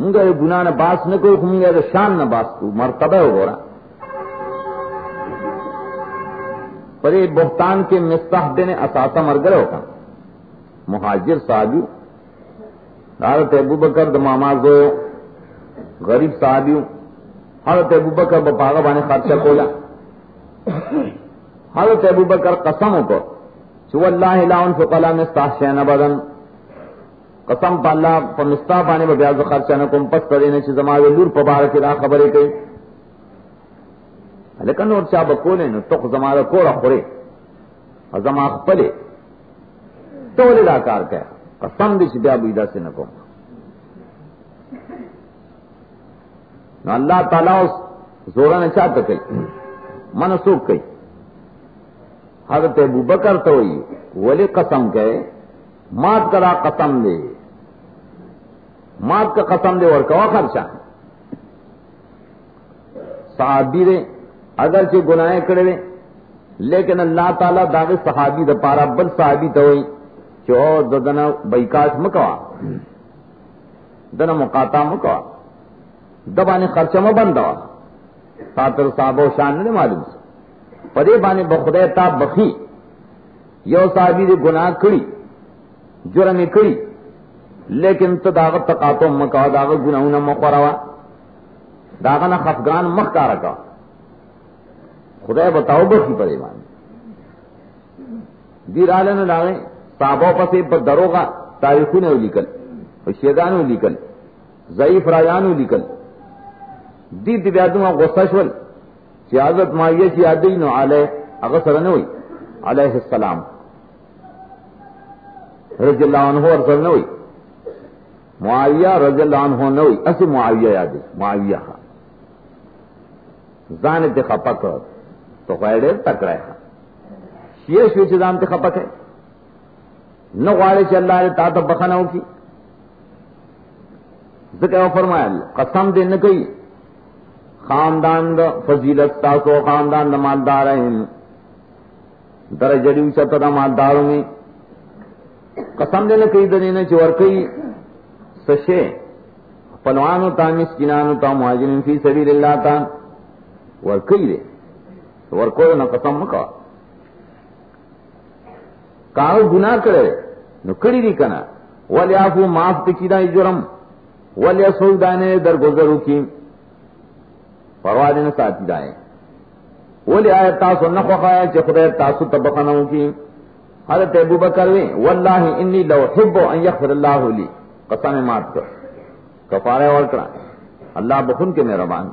منگا یہ گناہ نہ باس نہ کوئی منگا یہ شان نہ باس کو مرتبہ ہو گورا۔ پر یہ بہتان کے مستح دینے اساسا مر گئے ہوگا مہاجر صحابی حضرت ابو بکر دماما دمامازو غریب صحابیوں، حضرت ابو بکر بپاغا بانے خرچہ کولا۔ حضرت ابو بکر قسم کو، چو اللہ لا انفق لا مستح شین بدن قسم پا اللہ پا مستح بانے با بیاز خرچہ نکم پس کرینے چی زماوی لور پا بارکی را خبری کئی لیکن نور چا بکولے نو تق زمارا کورا خورے زما خپلے۔ تولی دا کار کیا۔ قسم دی بیا بیدا سے نکم نو اللہ تعالیٰ اس زورا نے چاہتا کئی۔ منسوخ کئی۔ حضرت ابو بکر تو ولی قسم کہے، مات کرا قسم دے۔ مات کا قسم دے اور کوا خرچہ صحابی دے اگر چھ گناہ کرے دے، لیکن اللہ تعالیٰ داغ صحابی دا پارا بل صحابی تو ہوئی چھ او دنا بیکاش مکوا۔ دنا مقاطع مکوا۔ دبانے خرچہ مبندوا ساتر صاحب و شان نے معلوم سے پدے بانے بخدے تا بخی۔ یو صحابی دے گناہ کری جرم کری لیکن تو داغت تقاتو مکا داغت گناہونا مخوروا داغنا خفگان مخ کا۔ رکا خدای بتاؤ بخی پدے بانے دیر آلے آلن داغے صحابہ پسے پر دروغا تاریخوں نے لکل شیدانو لکل ضعیف رایانو لکل دی دی بیادوں غصہ شول۔ چی حضرت معاویہ چی یادی نو علیہ، اگر سر علیہ السلام۔ رضی اللہ عنہ اور سر نوئی معاویہ رضی اللہ عنہ نوئی اسی معاویہ یادی، معاویہ زان تی خپک، تو خواہ تک رہے خواہ شیئے شوی چی زان تی خپک ہے؟ نو غوارے چی اللہ نے تا تا بخناو کی۔ ذکر فرمایا، قسم دے نکئی خاندان دا فضیلت تاسو، خاندان دا مالدار ہیں۔ در جڑی چتا دا مالداروں میں۔ قسم دینا کئی دنینا چور کئی۔ سشے پلوانو تا مسکنانو تا، مہاجرین فی سبیل اللہ تا ور کئی دے ور کوئی نہ قسم مکا. کاغ گناہ کرے، نو کری دی کنا. ولی آفو معاف تکی دا جرم، ولی سودانے در گزرو کی پرواز نے ساتھی دائیں. ولی آئے تاسو نخو خوایا چی خدای تاسو تبقنو کی، حضرت ابو بکر وی، واللہ انی لو حبو ان یغفر اللہ لی. قسم مات کر کفارے اور کرا اللہ بخن کے مہربان۔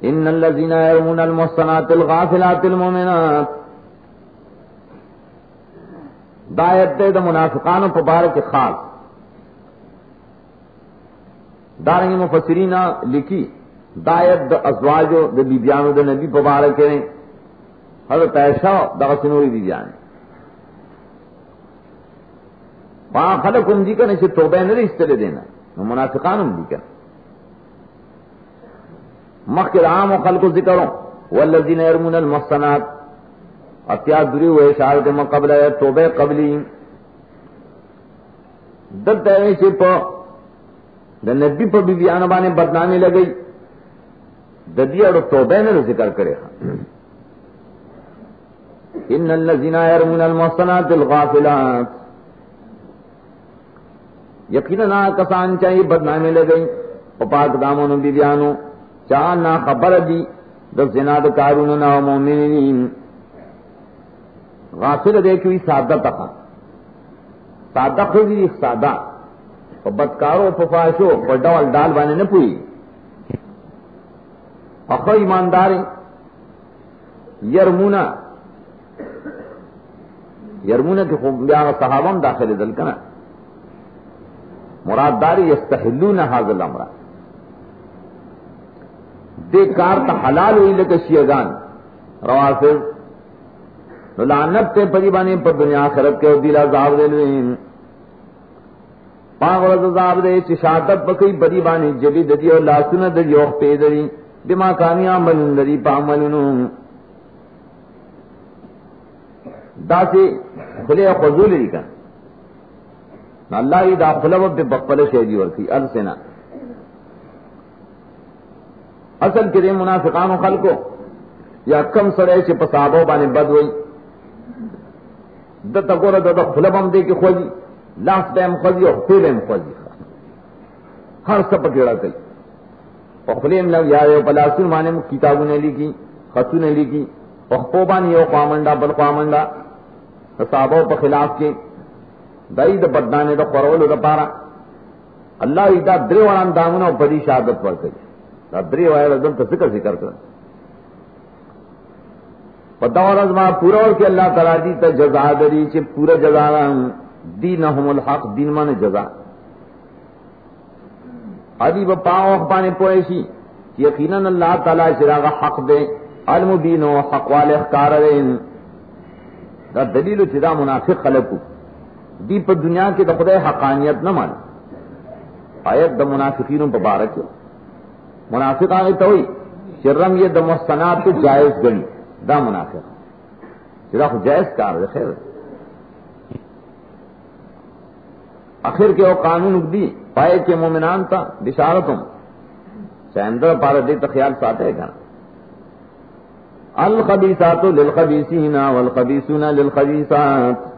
ان الذين يرمون المحصنات الغافلات المؤمنات۔ دایت دے دا منافقان و مبارک خاص۔ دارنگی مفسرین لکھی دایت دا ازواجو دا بیبیانو دا نبی مبارک نے حضرت عائشہ دا سنوری بیبیان۔ وہاں خلق ان دی کا نشے توبہ نہیں استلے دینا۔ منافقان ان دی کا مخ عام و خلق ذکروں والذین یرمون المحصنات اتیا دری ہوئے شاہد مقبل ہے توبہ قبلی۔ دل تیرے سے پا دا نبی پا بی بیان بانے بدنامی لگئی دا دی اور توبہ نے ذکر کرے۔ ان الذين يرمون المحصنات الغافلات۔ یقینا کسان چاہیے بدنامی لگئی او پاک دامن بی بیانو چاہنا خبر دی۔ دا زنا دا کارون نا مومنین۔ غافل دیکھوی سادہ تخا سادہ خوزی سادہ۔ بدکارو په فاشو په ډول ډال باندې نه پوي اخو ایماندار۔ يرمونا يرمونا کې خو بیا صحابه دل کنه مراد دار یستحلون هذا الامر. دې کار ته حلال وی لکه شیعگان. روافض لعنت ته پری باندې په دنیا آخرت کې او دل عذاب دلوین پاغرز عذاب دے، چی شادت بکی بدی بانی جبی ددی اور لاسن ددی اوخ پیدری بما کانی عملن ددی پا عملنو. دا سی خلی خضول دی اللہ ہی داخلہ بے بقبل شہری اور تھی ال اصل کے دے منافقان و خل کو یا کم سڑے سے پسابوں بانے بد ہوئی۔ د تگور د خلب ہم دے کے خوجی لاسٹ ٹائم خوجی اور خیل فیل خوجی ہر سب کیڑا کئی۔ اور فلیم لگ یا پلاسر مانے میں کتابوں نے لکھی خطو نے لکھی اور پوبان یہ قوامنڈا، بل قوامنڈا۔ صحابوں پر خلاف کے دئی د بدانے دا قرول دا پارا. اللہ دا درے واران دامنا اور پری شہادت پر کری. دا درے وائر دل تو ذکر ذکر کر. پتاور ازما پورا اور کہ اللہ تعالیٰ دی تا جزا دری چھ پورا جزا دینہم الحق، دین من جزا. ادی بپاؤ پانے پوئے یقیناً اللہ تعالیٰ چراغ حق دے المبین و حق والے اخکار دا دلیل چدا منافق خلق دی پر دنیا کے دفدے حقانیت نہ مان آیت دا منافقین مبارک منافق آگے تو شرم یہ دمستنات کو جائز گنی دا منافق۔ چرا جائز کار خیر۔ آخر کے وہ قانون دی۔ پائے کے مومنان تھا بشارتم چاہے پارا دے تو خیال ساتھ ہے گا الخبیسات للخبیسین والخبیسون للخبیسات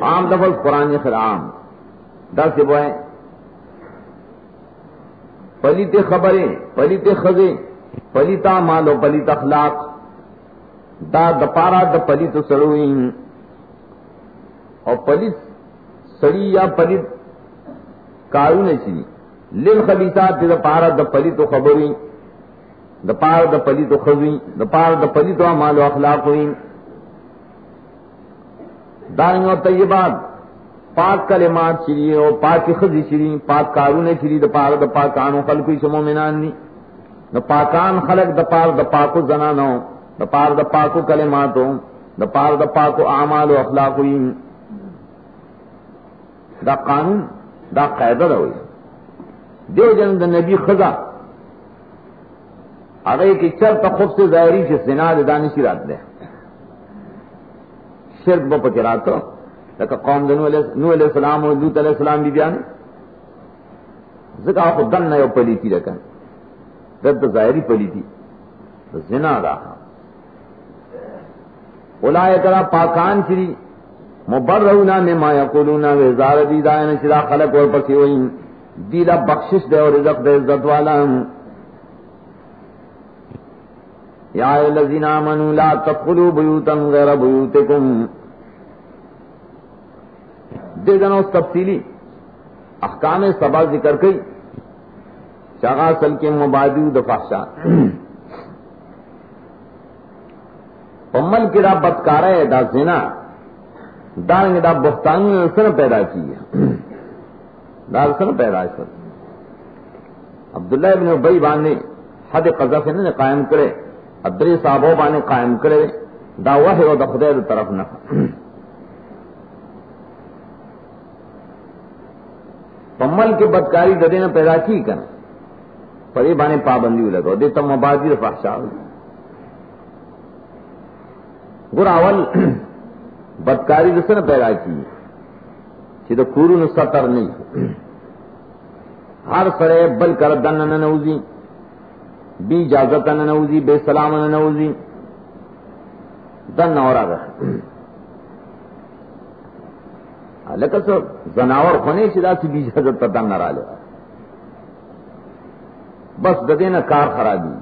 عام لفظ قرآن خرام دس بوائے پلیت خبریں، پلیت خزیں پلیتا مالو پلیت اخلاق۔ دا دپارا د پلیت سڑوئیں۔ اور پلیت سڑی یا پلیت کارو نے چی لل خبیسات دا پارا د پلیت خبریں۔ د پار د پلیت خزویں د پار د پلیت مالو اخلاق ہوئیں۔ دائیں اور طیبات، پاک کلمات چری اور پاک خزی چری پاک کارون چری د پار د پاکانو خلقو شمو منان نی د پاکان خلق د پار د پاکو زنانو د پار د پاکو کلماتو د پار د پاکو اعمال او اخلاق وی دا قانون، دا قاعده ده وی دیو جن د نبی خدا هغه کی چرته خود سے ظاهری چې زنا د دانشی رات ده شرک با پکراتو لکه قوم د نو علیہ السلام او لوط علیہ السلام دی بیان زکا خود دن نه یو پلیتی رکن دد ظاهری پلیتی۔ زنا دا اولائے کرا پاکان چری۔ مبررونا مما یقولونا وزار دی دائن شرا خلق اور پسی ہوئیں۔ دیلا بخشش دے اور رزق دے عزت والا یا الذین آمنوا لا تدخلوا بیوتا غیر بیوتکم. دے دنو تفصیلی احکام سبا ذکر کئی شاغا سل کے مبادی دفاشا پمل کی دا بدکارا ہے، دا زنا۔ دارنگ دا بختان سن پیدا کی ہے۔ دار سن پیدا ہے۔ سر عبداللہ ابن ابئی بان نے حد قضا سے نے قائم کرے۔ ادری صاحبوں بانے قائم کرے، دا وہ و دا خدای دا طرف نہ۔ پمل کے بدکاری ددے نے پیدا کی کر پری بانے پابندی لگو، دے تم مبادی فحشا گر اول، بدکاری جس نے پیدا کی۔ چی دا کورون سطر نہیں ہر سرے بل کر دن نہ نوزی۔ بی اجازت نہ نوزی، بے سلام نہ نوزی۔ دن نورا رہا لکه څه زناور خونه چې داسې بي اجازه ته دن نه رااله بس د دې نه کار خرابي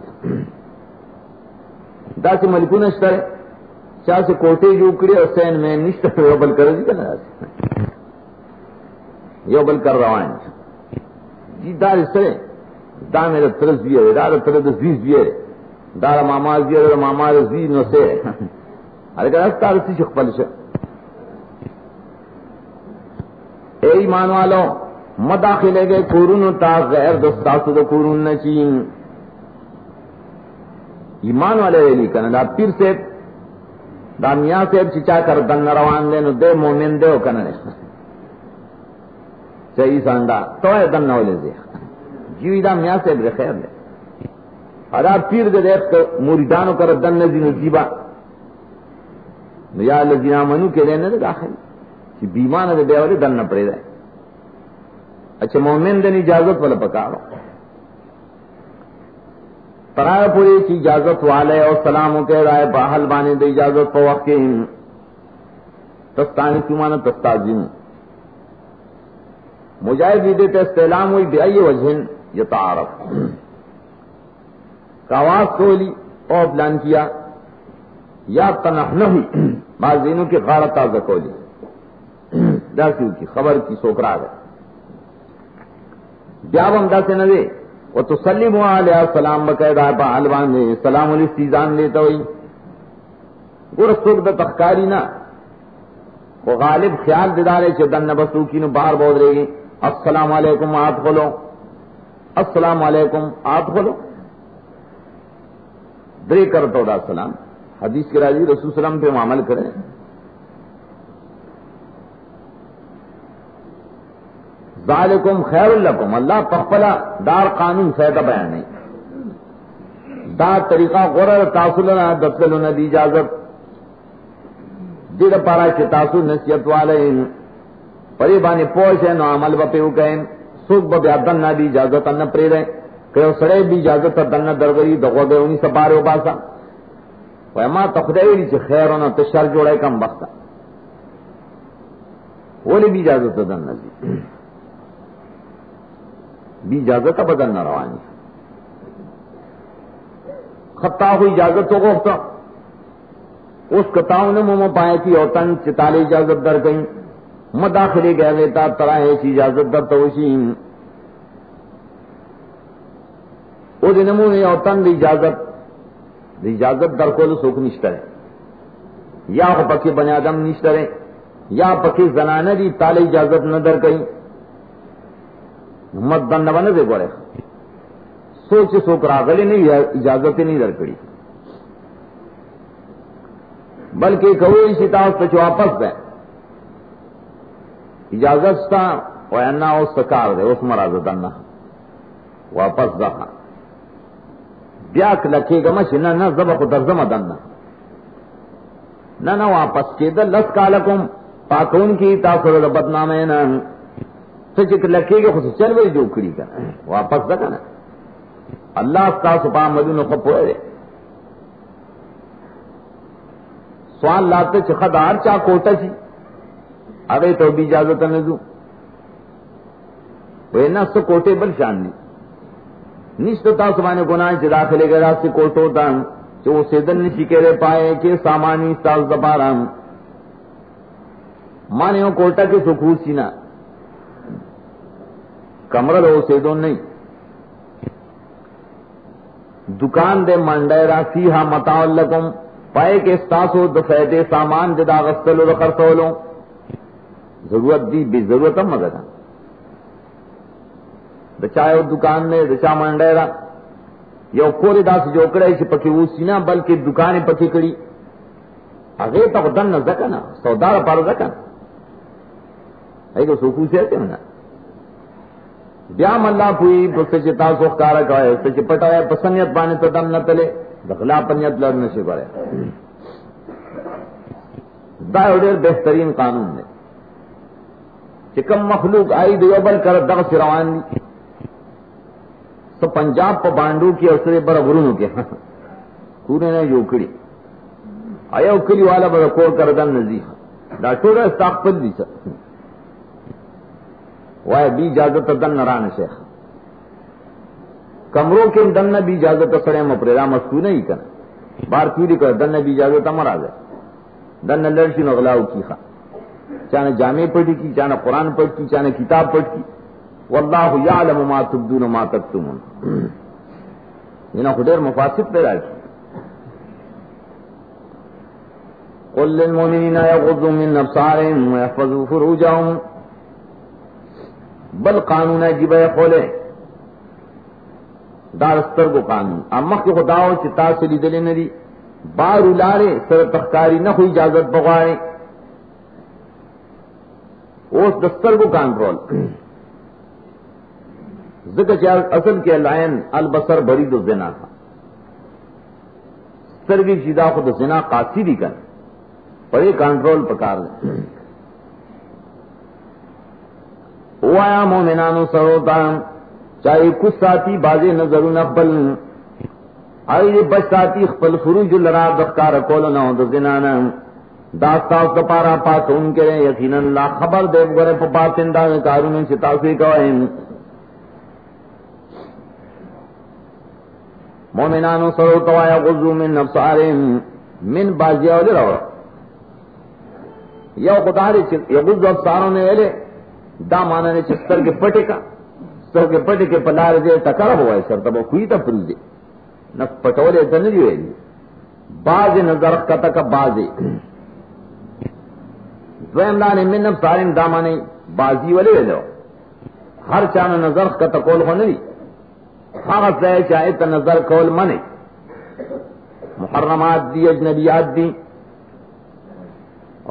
داسې ملکونه شته چا سے کوټه جوړ کړی او سین میں نشته یو بل کر کړی کنه یو بل کر روان۔ جی دار سره دا میرا ترس بھی ہے دا تر د زیز بھی ہے دا ماما زی دا ماما زی نو سے۔ ارے کہ راستہ رسی خپل شه اے ایمان والو مداخلے گئے کورون تا غیر دستاسو دا کورون نچین ایمان والے ریلی کنا دا پیر سے دا میاں سے چچا کر دن روان دے نو دے مومن دے ہو کنا صحیح ساندا تو ہے دن نولے دے جیوی دا میاں سے بے خیر دے ادا پیر دے دیکھ کر موریدانو کر دن نزی نو جیبا یا لذینا منو کے دے دے داخل۔ چې بیمانه دې بیاوري دن نه پرې ده اچھا مومن دن اجازت والا پکارو۔ پرائے پوری کی اجازت والے اور سلام کہہ رہا ہے باہل بانے دے اجازت پا وقت کے تستانی کیوں تستازیم مجاہد دیتے استعلام ہوئی، بے آئیے وجہن یہ تعارف کاواز کولی اور پلان کیا، یا تنخ نہ ہوئی بعض کی غارت تازہ کولی۔ داسیو کی خبر کی سوکرا گئے بیابم دا سے نوے وہ تو سلیم علیہ السلام بقاعدہ پا حلوان دے سلام علیہ سیزان لیتا ہوئی گور سوک تخکاری نا۔ وہ غالب خیال ددارے چھ دن نبسو کی نو باہر بول رہے گی۔ السلام علیکم آت کھولو السلام علیکم آت کھولو درے کر تو سلام۔ حدیث کے راضی رسول سلام پہ معامل کریں۔ ذالکم خیر الکم اللہ پخلا دار قانون فیدہ بیان نہیں۔ دا طریقہ غرر تاثلنا دفلنا دی اجازت۔ دیر پارا چی تاسو نسیت والے پری بانی پوش ہے نو عمل با کہیں سوک با بیا دن دی اجازت ان پری رہے کہ سڑے بھی اجازت دن درگری دغو گئے انہی سپارے باسا ویما تخدیوی چی خیر ہونا تشر جوڑے کم بختا ولی بھی اجازت دن دی بھی اجازت بدل نہ روانی خطا ہوئی اجازت تو گفتا اس کتاؤں نے مو پائے کی اور تن چتالی اجازت در گئی مداخلے گئے لیتا ترا ایسی اجازت در تو وہ دن منہ نے اور تن اجازت اجازت در کو سوکھ نشترے یا پکی بنیادم نشترے یا پکی زنانہ دی تالے اجازت نہ در گئی مت دن بنے دے گورے۔ سوچ سوک راغلی نہیں، اجازت نہیں در درکڑی بلکہ کہو اسی طرح تو واپس دے اجازت تھا وہ انا اس سکار دے اس مراز دن واپس دکھا بیاک لکھے گا مش نہ نہ زب کو درزم دن نہ نہ واپس کے دل لس کالکم پاکون کی تاثر بدنام ہے نہ سچ لکھے گا خود چل گئی جو کڑی کا واپس تک نا اللہ کا سپا مدو نو خپ ہوئے سوال لاتے چخد آر چا کوٹا چی اگے تو بھی اجازت نہ دوں۔ وہ نہ سو کوٹے بل شان دی نشت تا سبانے گناہ چی داخلے گئے راستے کوٹو تا چو وہ سیدن نشی کے رے پائے، کہ سامانی ساز دپارا مانے ہو کوٹا کے سکوت سینا کمرہ دو سے نہیں۔ دکان دے منڈیرا سیہا متا لکم۔ پائے کے ستاسو دفیدے سامان دے دا غستلو دا خرسولو ضرورت دی، بے ضرورت ہم مگر دچائے دکان میں دچا منڈیرا یو کوری دا سے جو کرے چھ پکی اوسی نا، بلکہ دکانے پکی کری اگے تک دن نہ زکنا سودار پار زکنا ایک سوکو سے آتے ہیں بیا ملا پوئی پس چی تاسو خکارا کوئے پس چی پٹایا پسنیت بانے تا دم نتلے دخلا پنیت لڑ نشی کرے دا دیر بہترین قانون نے کہ کم مخلوق آئی دیو بل کر دغ سے روان دی۔ سو پنجاب پا بانڈو کی اور سرے بر غرونو کے۔ کونے نے جو کڑی آیا کلی والا بر کور کر دن نزیح دا ٹوڑا استاقفل دی سر وائے بھی اجازت دن نران شیخ۔ کمروں کے دن بھی اجازت سڑے مپریرا مسکو نہیں کرنا بار کیوری کر دن بھی اجازت امر آ گئے دن لڑکی نغلاؤ کی خواہ چاہے جامع پڑھی کی چاہے قرآن پڑھ کی چاہے کتاب پڑھ کی۔ واللہ یعلم ما تبدون ما تکتمون۔ انہا خدیر مفاسد پیدا کی قل للمؤمنین یغضوا من ابصارهم ويحفظوا فروجهم۔ بل قانون ہے جی بھائی کھولے دارستر کو قانون۔ اما کے خداؤ چتا سے لی دلے نری بار الارے سر تخکاری نہ ہوئی اجازت بغوائے اس دستر کو کنٹرول ذکر چار اصل کے لائن البسر بری دو زنا تھا. سرگی چیزا خود زنا قاسی بھی کر. بڑے کنٹرول پکار وایا مومنانو سروتا چاہے کچھ ساتھی بازی نظر نقبل آئی بچ ساتھی خپل فروج لرا دخکار کول نو د زنانا داستا اس پارا پاس ان کے یقینا اللہ خبر دے گرے پاتندہ کارون سے تاثیر کوئے مومنانو سرو توایا غزو من نفسارم من بازی اولی رو یو خداری چی یغزو افساروں نے ویلے، دا مانا نے چستر کے پٹے کا، سر کے پٹے کے پلار دے تکرب ہوا ہے سر تب کوئی تا پرو دے۔ نہ پٹولے تا نہیں ویلی باز نظر کا تک بازی۔ دویم دانے من نفسارم دا مانے بازی ولی ویلو. ہر چانا نظر کا تکول ہو نہیں ځای چاہے تو نظر کول منے محرمات دی، اجنبیات دی.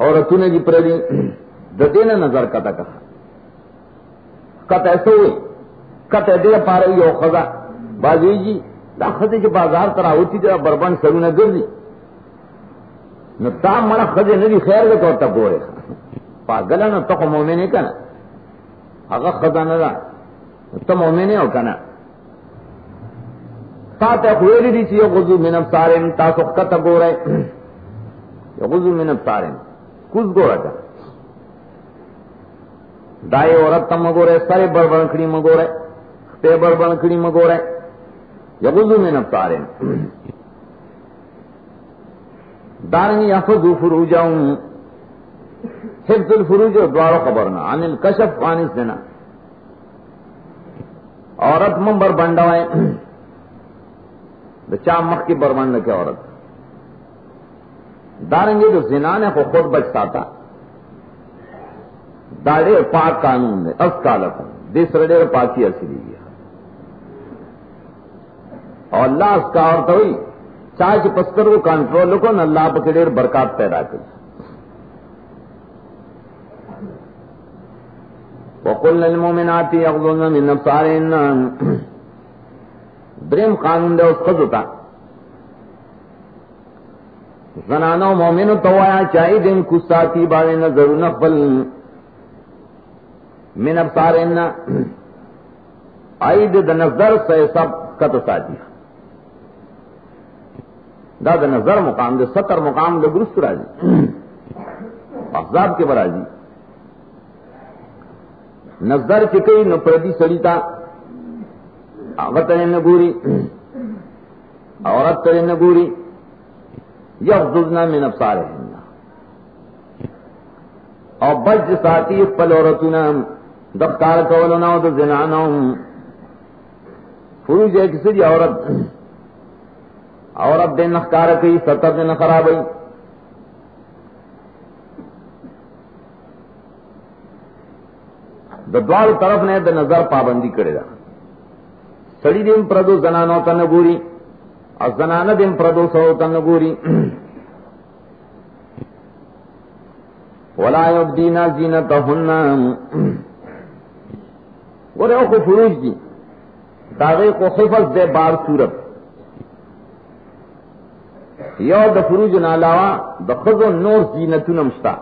اور نے جی پردی ددے نے نظر کتا کہا کت ایسے ہوئی. کت دے پا رہی ہو خزا. بازی جی دا خزے بازار کرا ہوتی تھی بربن سرو نے گر دی نہ تا مڑا خزے نہیں خیر گے تو تب ہو رہے پاگل نہ تو مومے نہیں کہنا اگر خزا نہ تو مومے نہیں ہو کہنا ساتھ ہوئے دی غزو من ابصارن تاسو کتا گو رہے غزو من ابصارن کس گو رہا دائے عورت تم مگو سارے بڑ بڑکڑی مگو رہے پے بڑ بڑکڑی مگو من ابصارن دارنگی یحفظو فروجاؤں حفظ الفروج دوارو خبرنا عن الکشف عن الزنا عورت منبر بندوائے. دا چا مخ کی برمن کے عورت. دارنگے جو زنا نے کو خود بچتا تھا داڑے پاک قانون نے اس کالت دس رڈے پاکی اسی گیا اور اللہ اس کا عورت ہوئی. چاچ پسکر کو کنٹرول کو نہ اللہ پکڑے برکات پیدا کر وقل للمؤمنات يغضن من ابصارهن دریم قانون دے اس خود ہوتا زنانو مومنو تو آیا چاہی دن کساتی بارے نظر نقبل من اب سارے آئی دے نظر سے سب کت ساتھی۔ دا دا نظر مقام دے ستر مقام دے گرست راجی احزاب کے براجی نظر چکئی نو پردی سڑیتا آغت نگوری عورت ترین نگوری یغضضنا من ابصارهن. او بج ساتی خپل عورتنا دفتار کولنا او د زنانا فروج ایک سری عورت. عورت دن نخکار کئی ستر دن خرابئی د دوار طرف نے د نظر پابندی کرے گا سڑی دن پردو زنانو تا نگوری اور زنان دن پردو سو تا نگوری ولا یبدینا زینتہن گورے، او کو فروج دی۔ داغے کو حفظ دے بار صورت۔ یو د فروج نالاوا د خزو نور زینتون مشتا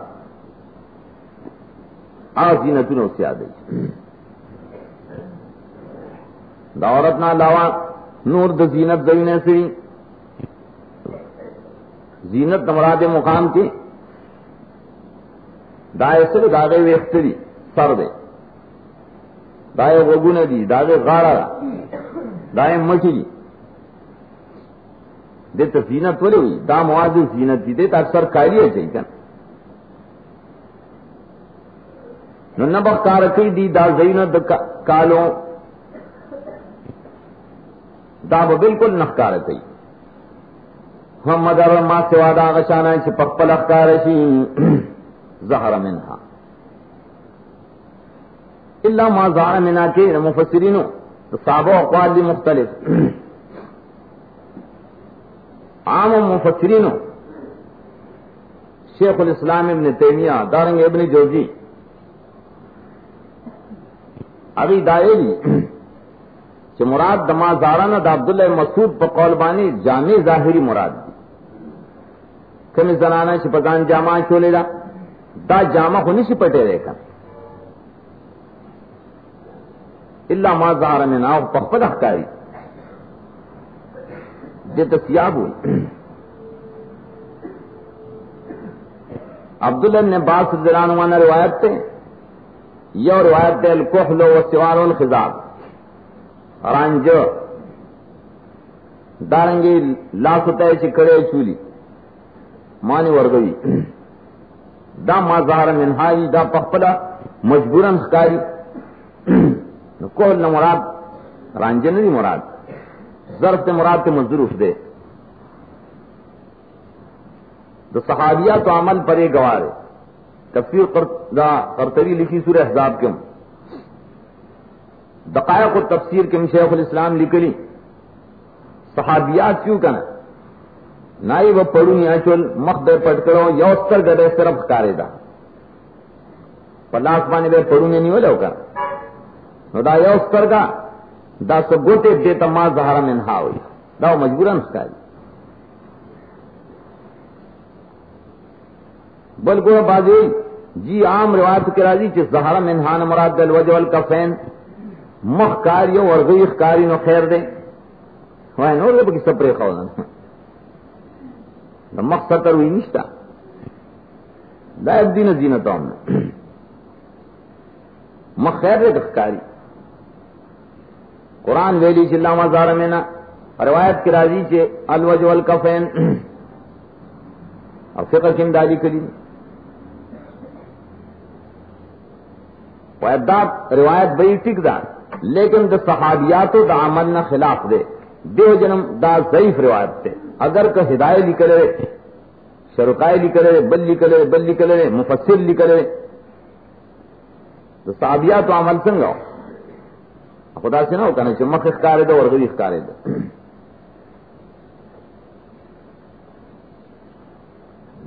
آ زینتون سیادی دا عورت نہ علاوہ نور د زینت زین سی زینت مراد مقام کی دائے سر داغے ویختری سر دے دائے وگن دی داغے غاڑا دائے مٹی دی دے تو زینت بولے ہوئی، دا مواد زینت دی دے تو اکثر کالی ہے چاہیے نو نبخ کارکی دی، دا زینت کالوں دا به بالکل نخکار کوي محمد ما سوا دا غشانا چې پخپل اخکار شي ظهر منها الا ما ظهر منها کې مفسرینو صحابه اقوال دي مختلف۔ عام مفسرینو شیخ الاسلام ابن تیمیہ، دارنگ ابن جوزی. ابھی دائری کہ مراد دما زارانہ دا عبداللہ مسعود پا بانی جامع ظاہری مراد دی. کمی زنانا چی پکان جامع چولے دا دا جامع خو نشی پٹے رہے کن. اللہ ما ظہر میں پخپل اخکاری. یہ تسیاب ہوئی عبداللہ نے باس رضی روایت تھے یہ روایت تھے الکحل و سوار الخضاب۔ رانج دارنگی لاستے چکڑے چولی۔ مانی ورگوی دا ما ظہر منہائی، دا پخپلا مجبورن خکاری کوہل نہ مراد رانجے نہیں مراد۔ ضرب سے مراد کے مزدور دے۔ تو صحابیہ تو عمل پر یہ گوارے تفسیر کرتری لکھی سور احزاب کیوں دقائق و تفسیر کے شیخ الاسلام لکھلی۔ صحابیات کیوں کہنا نائی وہ پڑھوں یا چل، مخ دے پٹ کرو، یا استر گدے صرف کارے دا۔ پلاس پانی بے پڑھوں نہیں ہو جاؤ کا دا یا استر کا دا سو گوٹے دے تما زہرا منہا ہوئی. دا مجبورن سکاری بلکہ بازی جی عام روایت کے راضی چیز زہرا منہان مراد دل وجول کا فین مخ کاریوں اور غیخ کاری نو خیر دے. وہ نو لے بکی سپرے خوزن دا مخ ستر ہوئی نشتا. دا ایک دین زینتا ہم مخ خیر دے دخکاری. قرآن ویلی چ مزار میں نا روایت کی راضی چ الوج والکفین۔ اور فقہ کم دالی کری وعداد روایت بئی ٹک دا، لیکن دا صحابیات دا عمل نہ خلاف دے۔ دیو جنم دا ضعیف روایت تے اگر کہ ہدایت لکھ رہے شرکائے لکھ رہے بل لکھ رہے بل لکھ رہے مفسر لکھ رہے تو صحابیات و عمل سنگا۔ خدا سے نہ ہو کہنا چمک اخکارے دو اور غری اخکارے دو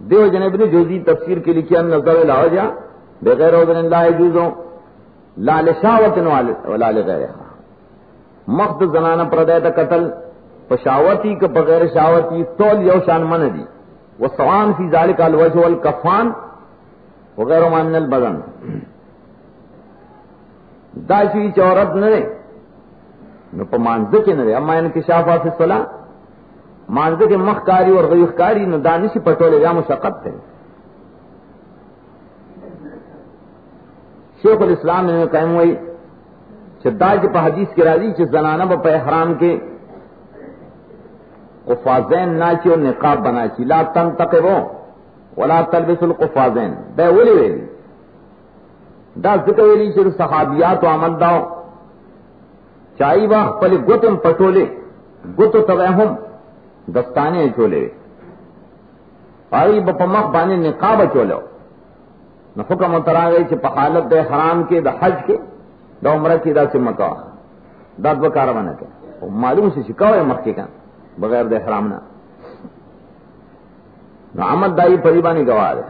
دیو جنب نے جو دی تفسیر کے لکھی، ان نظر لاؤ جا، بغیر ابن اللہ جوزوں لال شاوت لال غیر مخت زنانہ پردے تا قتل، پشاوتی کے بغیر شاوتی تول یو شان من دی۔ وہ سوان فی ذالک الوجہ والکفان وغیر مان البدن۔ دا داشوی چورت نرے نو پا مانزه کې نه اما یعنی انکشاف فی الصلاه مانزه کې مخ کاری او غیخ کاری نو دانشي پټولې یا مشقت ده شیخ الاسلام نے قائم ہوئی چې داج په حدیث کې راځي چې زنانه په احرام کې قفازین ناچی اور نقاب بنا چی لا تن تقبو ولا تلبس القفازین. بے ولی ویلی. دا ذکر ویلی چې صحابیات و عمل داو چائی واہ پلے گتم پٹولے گتو تو دستانے چولے۔ آئی بپمخ بانے نقاب چولو نہ حکم اترا گئی کہ پحالت دے حرام کے، دا حج کے، دا عمرہ کی دا سے مکا داد بکارا بنا کے۔ معلوم سے شکاو ہے مکے کا بغیر دے حرام نہ۔ عمد دائی پریبانی گواہ ہے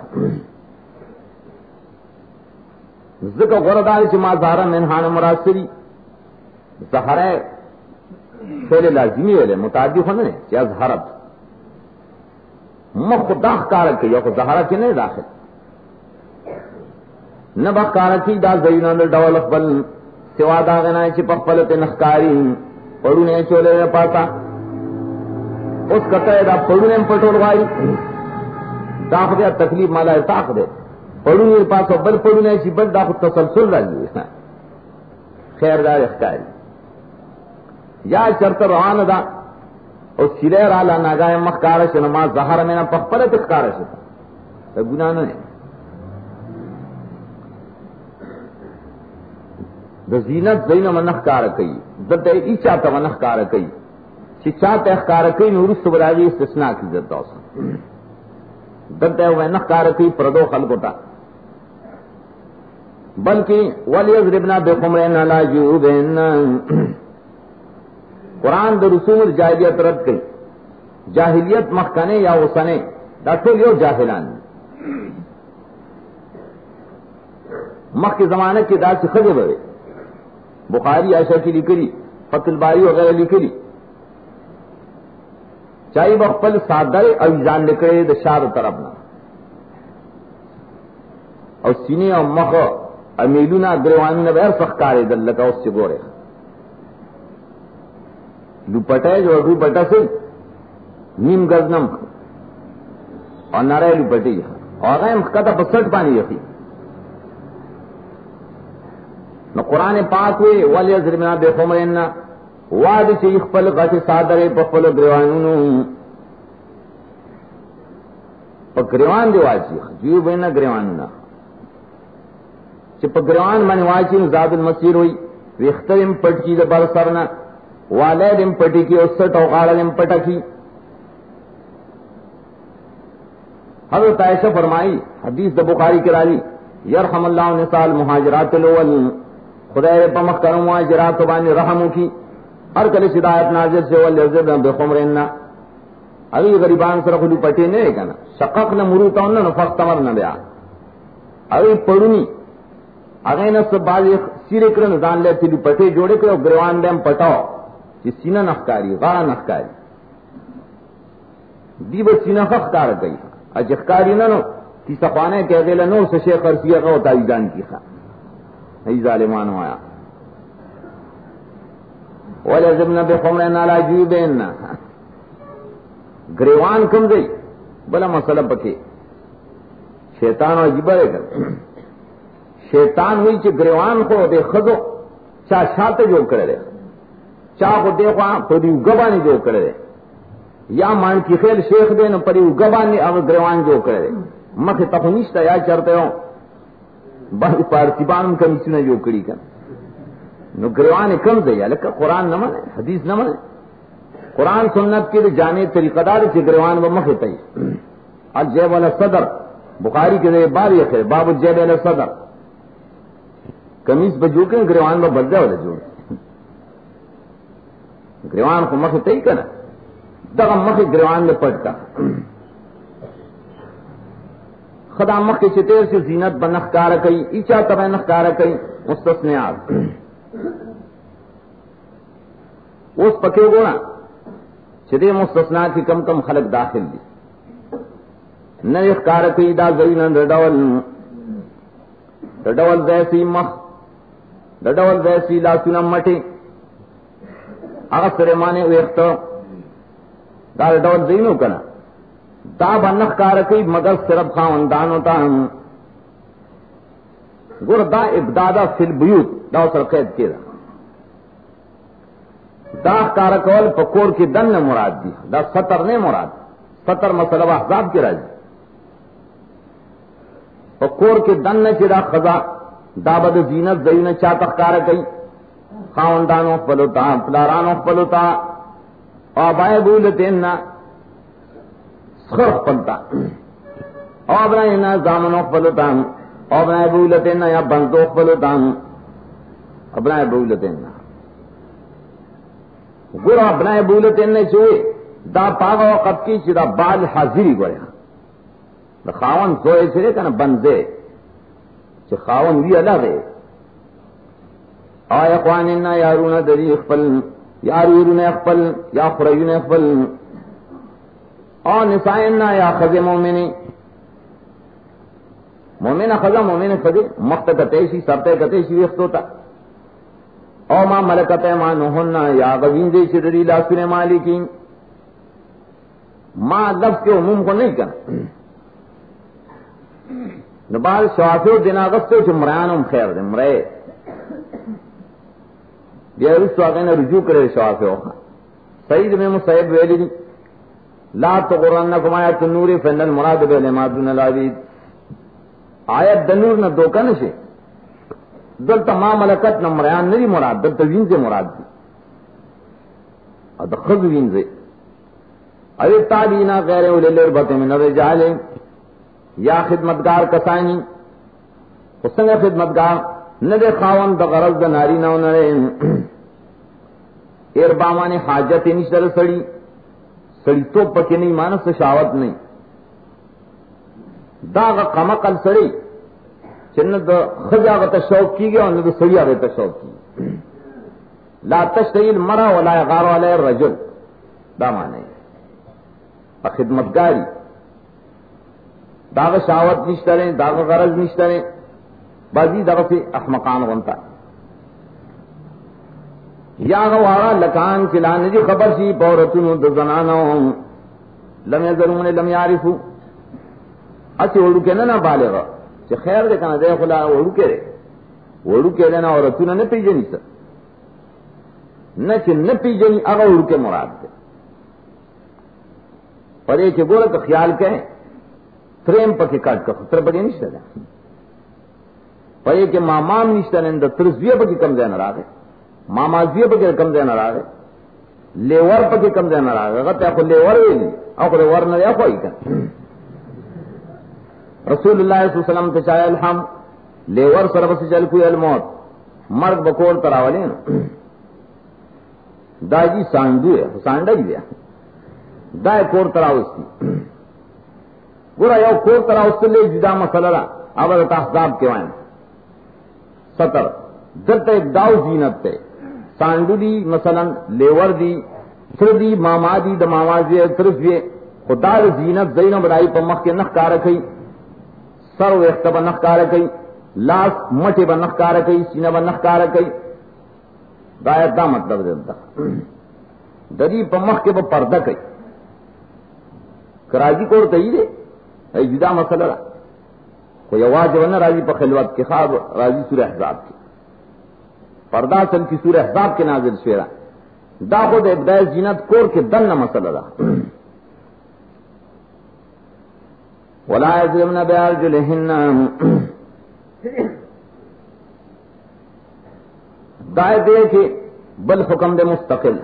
ذکر غردائی چما زہرا منہان مراسری زہرا فعل لازمی ویلے متعدی ہونے کیا زہرت مخ داخ کار کے یا زہرا کے نہیں داخل۔ نہ بخ کار کی، دا زینا در ڈول اخبل سوا دا غنا چی پخپل تے نخکاری۔ پڑونے چولے میں پاتا۔ اس کتے دا پڑونے میں پٹول گائی داخ دیا تکلیف مالا ارتاق دے۔ پڑونے پاس بل پڑونے چی بل داخل تسلسل راجی خیر دار اختیاری۔ یا چرت روان دا. او سیرے رالا ناگائے مخکارش نماز زہر میں نہ پخپلت اخکارش تا گناہ نہ ہے د زینت زین منخ کار کئی. دته ای چاته منخ کار کئی. چې چاته اخکار کئی نور سبراوی استثناء کی ضرورت اوس دته و منخ کار کئی پردو خلقو تا بلکہ ولی ولیضربنا بخمرین علی جیوبین. قرآن د رسوم جاہلیت رد کئی۔ جاہلیت مخکنے یا وسنے دا ټول یو جاہلان۔ مخ کے زمانے کے دا سے خجے بڑے۔ بخاری ایسا کی لکھری فتل باری وغیرہ لکھری چاہے وہ پل سادر اوزان نکلے دا شار طرف نہ۔ اور سینے اور مخ امیلونا گروانی نے بہر سخکارے دل کا اس سے گورے۔ لپٹے جو لپٹا سے نیم گزنم اور نارے لپٹی اور کتا بسٹ پانی رکھی نو قرآن پاک ہوئی والی ازرمنا بے خمرنا واد چی اخپل غش سادر پخپل گریوانونو۔ پا گریوان دی واچی جیو بینا گریوانونا۔ چی پا گریوان من واچی زاد المسیر ہوئی۔ ویخترم پٹ کی دا بر سرنا۔ والدم پٹی کی اسٹ او غالدم پٹا کی۔ حضرت عائشہ فرمائی، حدیث دا بخاری کرالی یرحم اللہ نسال مہاجرات الاول، خدای پا مخ کرم مہاجرات بانی رحمو کی۔ ہر کلی شدایت نازل سے ولی عزب بے خمرنا ابھی غریبان سر خلو پٹی نہیں کنا شقق نہ مروتا ہوں نہ فختمر نہ بیا۔ ابھی پڑھنی اگر نہ سب بازی سیرے کرن دان لے تلی پٹے جوڑے کرو گریوان دیم پٹاؤ۔ چی سینہ نخکاری غارا نخکاری. دی با سینہ خخکار گئی اج اخکاری نہ نو، تی سخوانے کہ غیلہ نو سشے خرسیہ غو تاوی جان کی خواہ ای ظالمان آیا. ولزمنا بخمرنا لا جیبیننا گریوان کم دی، بلا مسئلہ پکے. شیطان عجیبہ رہے کر شیطان ہوئی چی گریوان کو دے خزو، چا شاعت جو کرے رہے چا کو دے خواہ پری اگبانی جو کرے رہے یا مان کی خیل شیخ دے نو پری اگبانی اب گریوان جو کرے رہے مخ تخنیشتا یا چرتے ہوں۔ بہت پارتیبان کمیسیون جو کری کر نو گریوان کم دے یا لکہ قرآن نہ منے، حدیث نہ منے۔ قرآن سنت کے جانے طریقہ دار سے گریوان و مخ تئی۔ آج جے والا صدر، بخاری کے ذریعے بار یہ باب جے والا صدر۔ کمیز بجو کے گریوان میں بدلے والے جوڑ گریوان کو مخ تئی کنا؟ دغم مخ گریوان میں پٹتا خدا مخ کے چتیر سے زینت بنخ کار کئی، ایچا تب نخ کار کئی، مستثنیات۔ اس پکے گونا؟ چدے مستثنا کی کم کم خلق داخل دی۔ نہ اخکار کی دا زین رڈول۔ رڈول ویسی مخ رڈول ویسی لا سنا مٹی۔ اگر سرمانے ویخت دا رڈول زینو کنا۔ دا بنخ کار کی مگر صرف خاون دانو تا ہم۔ گر دا ابدادا فی البیوت، دا سر قید کی دا۔ دا کارکول پکور کی دن نے مراد دی۔ دا سطر نے مراد۔ سطر مسئلہ احزاب کی راضی۔ پکور کے دن نے چرا خزا، دا بد زینت زین چا تخکار گئی خاندانوں پلوتا پلارانوں پلوتا آبائے بولتے نا سخر پلتا آبرائے نا زامنوں پلوتا آبرائے بولتے نا یا بندوں پلوتا ابرائے بولتے نا۔ گورا بنائے بولتے نے چوئے، دا پاگا وقت کی چدا بال حاضری گویا۔ دا خاون سوئے چھرے کنا بندے۔ چھ خاون بھی الگ ہے۔ آیا اخواننا یارون دری اخفل یارون اخفل یا خریون اخفل اور نسائنا یا خز مومنی. مومن خزا مومن خزے مخت کتیشی سرتے کتیشی وقت ہوتا او ما ملکت ایمانوہن یا غزین دے شدری لاسن مالکین. ما لفظ کے عموم کو نہیں کرنا نبال شوافیو دینا غصے چھ مریانم خیر دے، مرے. یہ رسو آگے نے رجوع کرے شوافیو سعید میں مصیب ویلی دی لا تغرنکم آیت النور فن المراد بے لما دون العبید. آیت دنور نہ دوکا نشے دل تمام ملکت نمریان نہیں مراد دل توین سے مراد دی ادخل وین سے ارے تابینا غیر اولل بت من الرجال، یا خدمتگار کسانی حسن خدمتگار؟ نہ دے خاون د غرض د ناری نہ نہ ایر بامان حاجت نشتر سڑی۔ سڑی تو پکے نہیں، مانس شاوت نہیں۔ داغ قمقل سڑی۔ چن دا خزا غت شوق کی گیا اور نہ سڑیا غت شوق کی۔ لا تشتیل مرا ولا غار علی الرجل۔ دا معنی خدمتگاری۔ داغ شاوت نشترے داغ غرض نشترے بازی دغه سے احمقان غنتا. یا غوارا لکان چلان جی خبر سی پورتنو د زنانو. لم یذرون لم یعرفو. اچھے وڑو کے نا بالغ چھ خیر دے کنا دے خلا وڑو کے رے وڑو کے دینا عورتوں نے پیجنی سر نہ چھ نہ پیجنی اگر وڑو کے مراد دے پر یہ چھ کا خیال کہیں فریم پکی کٹ کا خطر بڑی نشتہ دے پر کہ مامام نشتہ نے اندر ترزویہ پکی کم دے نہ رہا ماما زی پہ کم دینا رہا ہے لیور پہ کم دینا رہا ہے اگر آپ لیور بھی نہیں آپ لیور نہ آپ ہی رسول اللہ صلی اللہ علیہ وسلم تے چاہے الحم، لیور سر بس چل کوئی الموت، مرگ بکول تراولے نا دا جی سانڈو ہے، سانڈا ہی دیا۔ دا کور تراو اس کی گورا یو کور تراو اس لے جدا مسئلہ اب احزاب کے وائن۔ ستر دلتا ایک داؤ زینت تے۔ سانڈو دی مثلا لیور دی سر دی ماما دی دا ماما دی طرف دی۔ خدا زینت زین بڑائی پا مخ کے نخ کارا کئی۔ سر و اخت با نخ کارا کئی۔ لاس مٹے با نخ کارا کئی، سینہ با نخ کارا کئی۔ دایت دا مطلب دیتا دری پا مخ کے با پردہ کئی۔ کراجی کوڑ تئی دے؟ ای جدا مسئلہ را کوئی واجب نہ راضی پا خلوت کے خواب راضی سورہ احزاب کی پردا چل کی سورہ احزاب کے نازل شیرا دا خود ابدائے زینت کور کے دن نہ مسئلہ دا ولا یظلمن بیارجلہن دائے دے کہ بل حکم دے مستقل.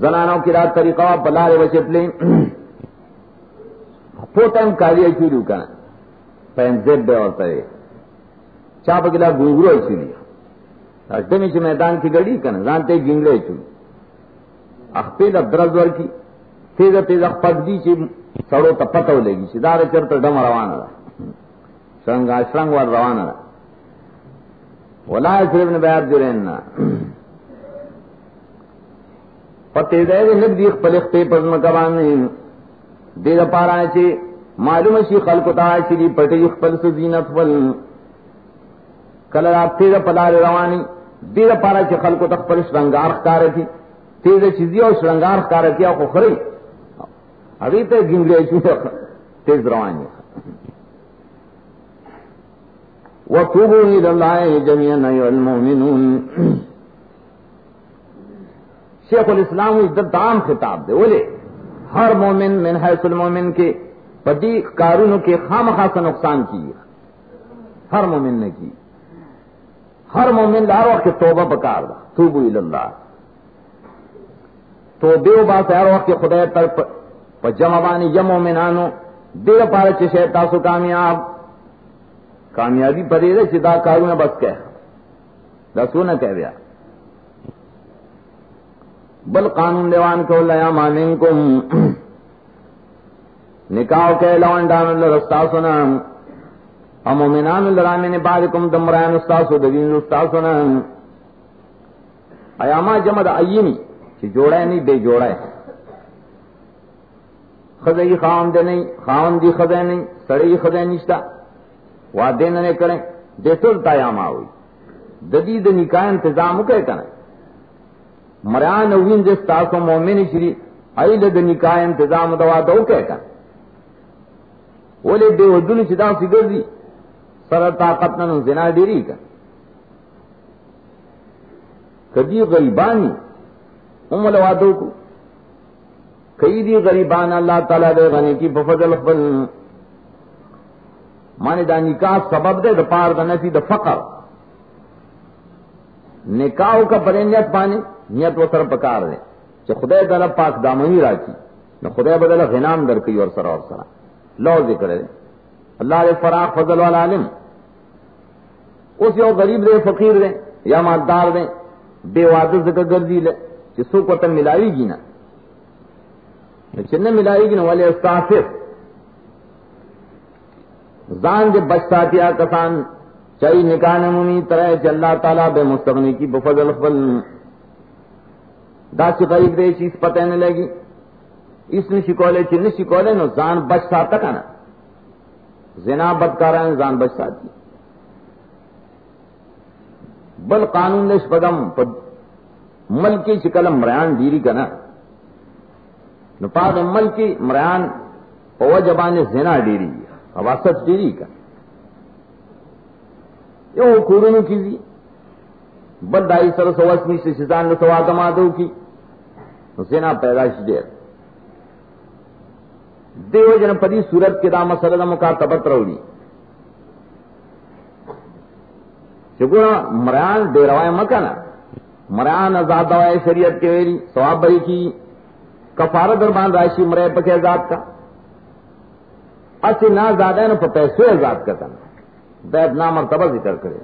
زنانوں کی رات طریقہ بلارے بچے پلے پوتم کاری چوری کا پین زیب بے اور ترے۔ چاپ گلا گنگرو چوری ڈمی چ میدان کی گڑی کن جانتے گنگلے چو اخپیل درز ور کی۔ تیز تیز اخپد دی چی سڑو تا پتو لے گی دار چرتا ڈم روانہ دا۔ شرنگا شرنگ ور روانہ دا۔ ولا صرف نے بیعت جرین نا۔ پتے دے دے نک دیخ پلخ پے پزم کبان نہیں۔ دے دا پارا چی معلوم شی خلق تا چی دی پٹی جی خپل سزینت فل کل رات تیز پلار روانی، دیر پارا چی خلکو تک پر شرنگار خکار کی تیز چیزی اور شرنگار خکار کیا کو خری. ابھی تو گنگلے چو تیز روانی. وَتُوبُوا إِلَى اللَّهِ جَمِيعًا أَيُّهَا الْمُؤْمِنُونَ. شیخ الاسلام عزت عام خطاب دے، بولے، ہر مومن من حیث المومن کے پدی کارونوں کے خام خاصا نقصان کی۔ ہر مومن نے کی۔ ہر مومن لار وقت توبہ بکار دا۔ توبو اللہ تو دیو بات ہر وقت خدا تر پا یم مومنانو دیر پارا چھ تاسو کامیاب۔ کامیابی پدے دے چھ دا کارونا بس کہہ۔ دا سونا کہہ دیا بل قانون دیوان کو لیا مانن کم نکاح کہ لوان ڈان اللہ رستا سنا امومنان لرامن بعدکم دمران استاسو دین استاسونا ایاما جمع دا ایمی، چی جوڑا ہے نہیں، بے جوڑا ہے. خزئی خام دے نہیں خام دی خزے نہیں، سڑی خزے نشتا. وعدے ننے کریں، دے سلتا یاما ہوئی. ددی د نکاح انتظام کے کریں مریان اوین دے ستاسو مومن شری، ایل د نکاح انتظام دوا دو کے کریں ولی بے ودن چدا فکر دی. سر طاقت نہ زنا ڈیری کا. کبھی غریبانی امل وادو کو. کئی دی غریبان اللہ تعالیٰ دے غنی کی بفضل فل مانے دا نکاح سبب دے، دا پار دا نفی، دا فقر. نکاح کا پرے نیت پانے نیت و سر پکار دے. چا خدای تعالیٰ پاک دامنی راکی. نہ خدای بدل غنام در کئی اور سر اور سرا لو ذکر دے اللہ دے فراق فضل والا علم اس یو غریب دے، فقیر دے، یا مالدار دے، بے واد ذکر گردی لے جسو کو تم ملاوی گی نا۔ چن ملاوی گی نا والے استافر زان دے بچتا کیا کسان، چاہی نکاح نمونی طرح چ اللہ تعالیٰ بے مستغنی کی، بفضل فل دا چی غریب دے، چیز پتہ نہیں لگی۔ اس نے شکولے چن شکولے نو زان بچتا تک نا زنا بدکارا نے زان بچتا تھی بل قانون نے پدم ملکی چکل مریان ڈیری کا نا پاک ملکی مریان او جبان زنا ڈیری حواست ڈیری کا یو کورونو کیزی بل دائی سر سوسمی سے شیطان نے سوا کما دو کی زنا پیدائش دیر۔ دیو جن پدی صورت کے دام سر کا تبت روڑی۔ چکونا مریان ڈیروائے مکانا مران آزاد دوائے شریعت کے ویری سواب بھائی کی۔ کفارہ دربان رائشی مرے پکے آزاد کا۔ اچھی نہ زیادہ نا پیسے آزاد کا تھا بیت نہ مرتبہ ذکر کرے۔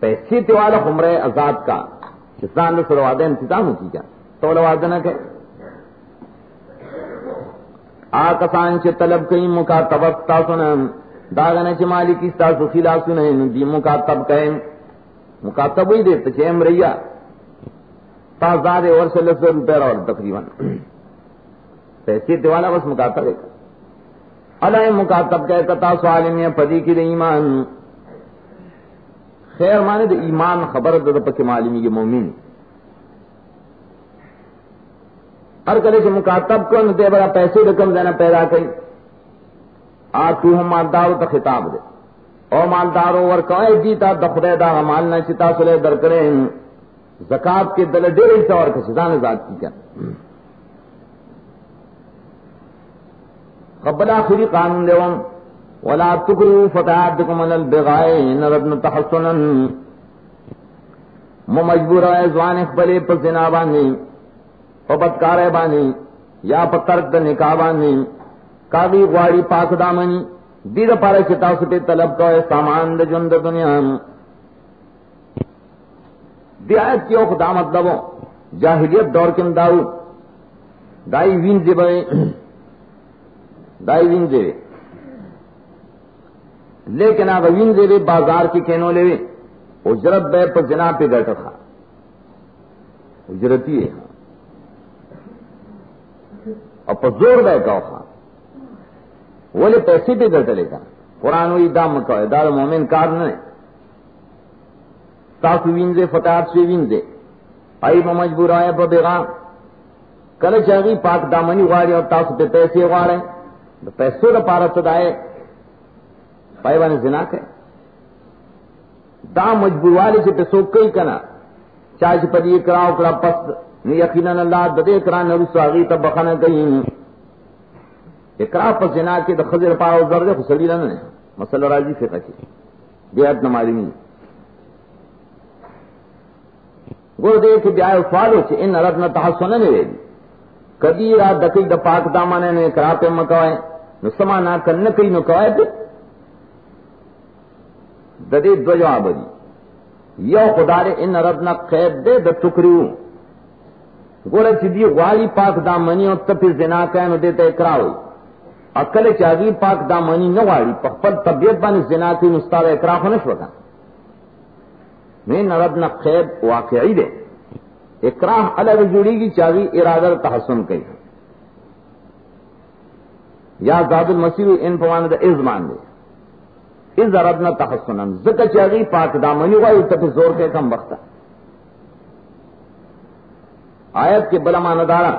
پیسے تیوار عمرے آزاد کا۔ کسان نے سرواد انتظام ہوتی کیا۔ تو لواد نہ کہ آ کسان سے طلب کئی مکا تبکتا سنن داغن چ مالک کی ستا سخیلا سنن دی مکا تب کہیں مکاتب ہی دے چیم ریا. تازاد اور سے لس روپے اور تقریباً. پیسے دیوالا بس مکاتب ہے اللہ مکاتب کہ کتا سوال میں پدی کی ایمان. خیر مانے تو ایمان خبر دو پک معلومی کے مومن. ہر کرے کہ مکاتب کو دے بڑا پیسے رقم دینا پیدا کری آ، تو ہم مالدار تو خطاب دے۔ او مالدارو ور کوئی جیتا دخدے دا مال نہ چتا سلے در کرے زکات کے دل ڈیرے سے اور کسی ذات کی کیا۔ قبل آخری قانون دے ولا تکرو فتحاتکم من البغائے نردن تحسنا مو مجبور ہے زوان اخبری پر زنا بانی او بدکارے بانی، یا پر ترک نکاح بانی کاغی غواری پاک دامنی دید پارا چتا سپے طلب کا سامان دا جن دا دنیا دی آیت کی اوک دامت مطلب دبو جاہلیت دور کے داؤ دائی وین دے بے دائی وین دے۔ لیکن آگا وین دے بازار کی کینوں لے اجرت بے پر جنا پہ بیٹھا تھا اجرتی ہے۔ اور پر زور بے کا خان بولے پیسے پہ در چلے گا۔ قرآن وہی دام کا دار مومن کار نے تاس وینزے فتح سے وینزے آئی میں مجبور آئے بےغا کل چاہیے پاک دامنی واڑے اور تاس پہ پیسے واڑے پیسوں کا پارا چدائے پائے والے زنا کے دا مجبور والے سے پیسوں کئی کنا چاہے پر یہ کراؤ کرا پس یعنی یقیناً اللہ ددے کرا نہ رسو آگی تب بخانا کہیں۔ اقرا پر جنا کے د خضر پا او درجه خو سړی نه مسله راځي فقہ کې بیات نه معلومی ګور دې کې بیا سوالو چې ان رتن تحسن نه ویلي کدی را دکی د پاک دامن نه اقرا په مکوای نو سمانا کنه کوي نو کوای ته د دې دو جواب دي یو خدا خدای ان رتن قید دې د ټکریو ګور چې دی غواړي پاک دامن او ته زنا کوي نو دې ته اکل چاگی پاک دامنی دامانی نواڑی پخپل طبیعت بانی زنا کی مستاد اکراف نش وکا۔ میں نرد نہ خیر واقعی دے۔ اکراہ الگ جڑی گی چاگی ارادر تحسن کئی۔ یا زاد المسیح ان پوان دا از مان دے۔ از ارد نہ تحسن زکا چاگی پاک دامانی وائی تب زور کے کم وقت آیت کے بلا ماندارا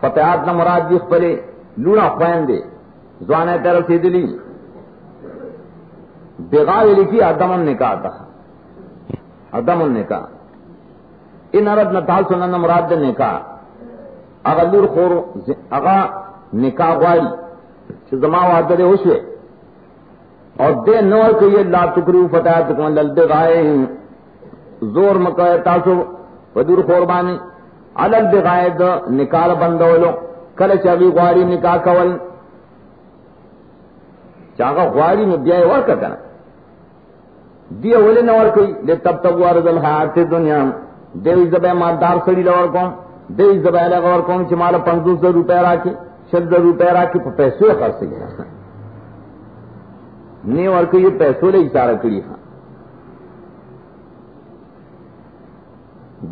فتحات نہ مراد جس پرے لوڑا خوین دے زوانے تیرا سی دلی بغا لکھی ادم نکاح تھا۔ ادم نکاح ان عرب نہ تال سنن مراد نکاح اگر لور خور، اگا نکاح وائی زما وعدہ دے ہوشے اور دے نور کہ یہ لا تکرو فتح تکون لل دے بغائے زور مکہ تاسو، ودور خور قربانی علل بغائے نکاح بندولو. کل چاوی غواری نکاح کول چاہا غواری میں بیا ور کا کنا دیا ولے نہ ور کوئی لے تب تب ورد الحیات دنیا دیوی زبے مالدار سڑی لور کون دیوی زبے لے غور کون چ مال 500 روپے راکی شد روپے راکی په پیسو خرڅ کړي. نی ور کوئی پیسو لے اشارہ کړي. ہاں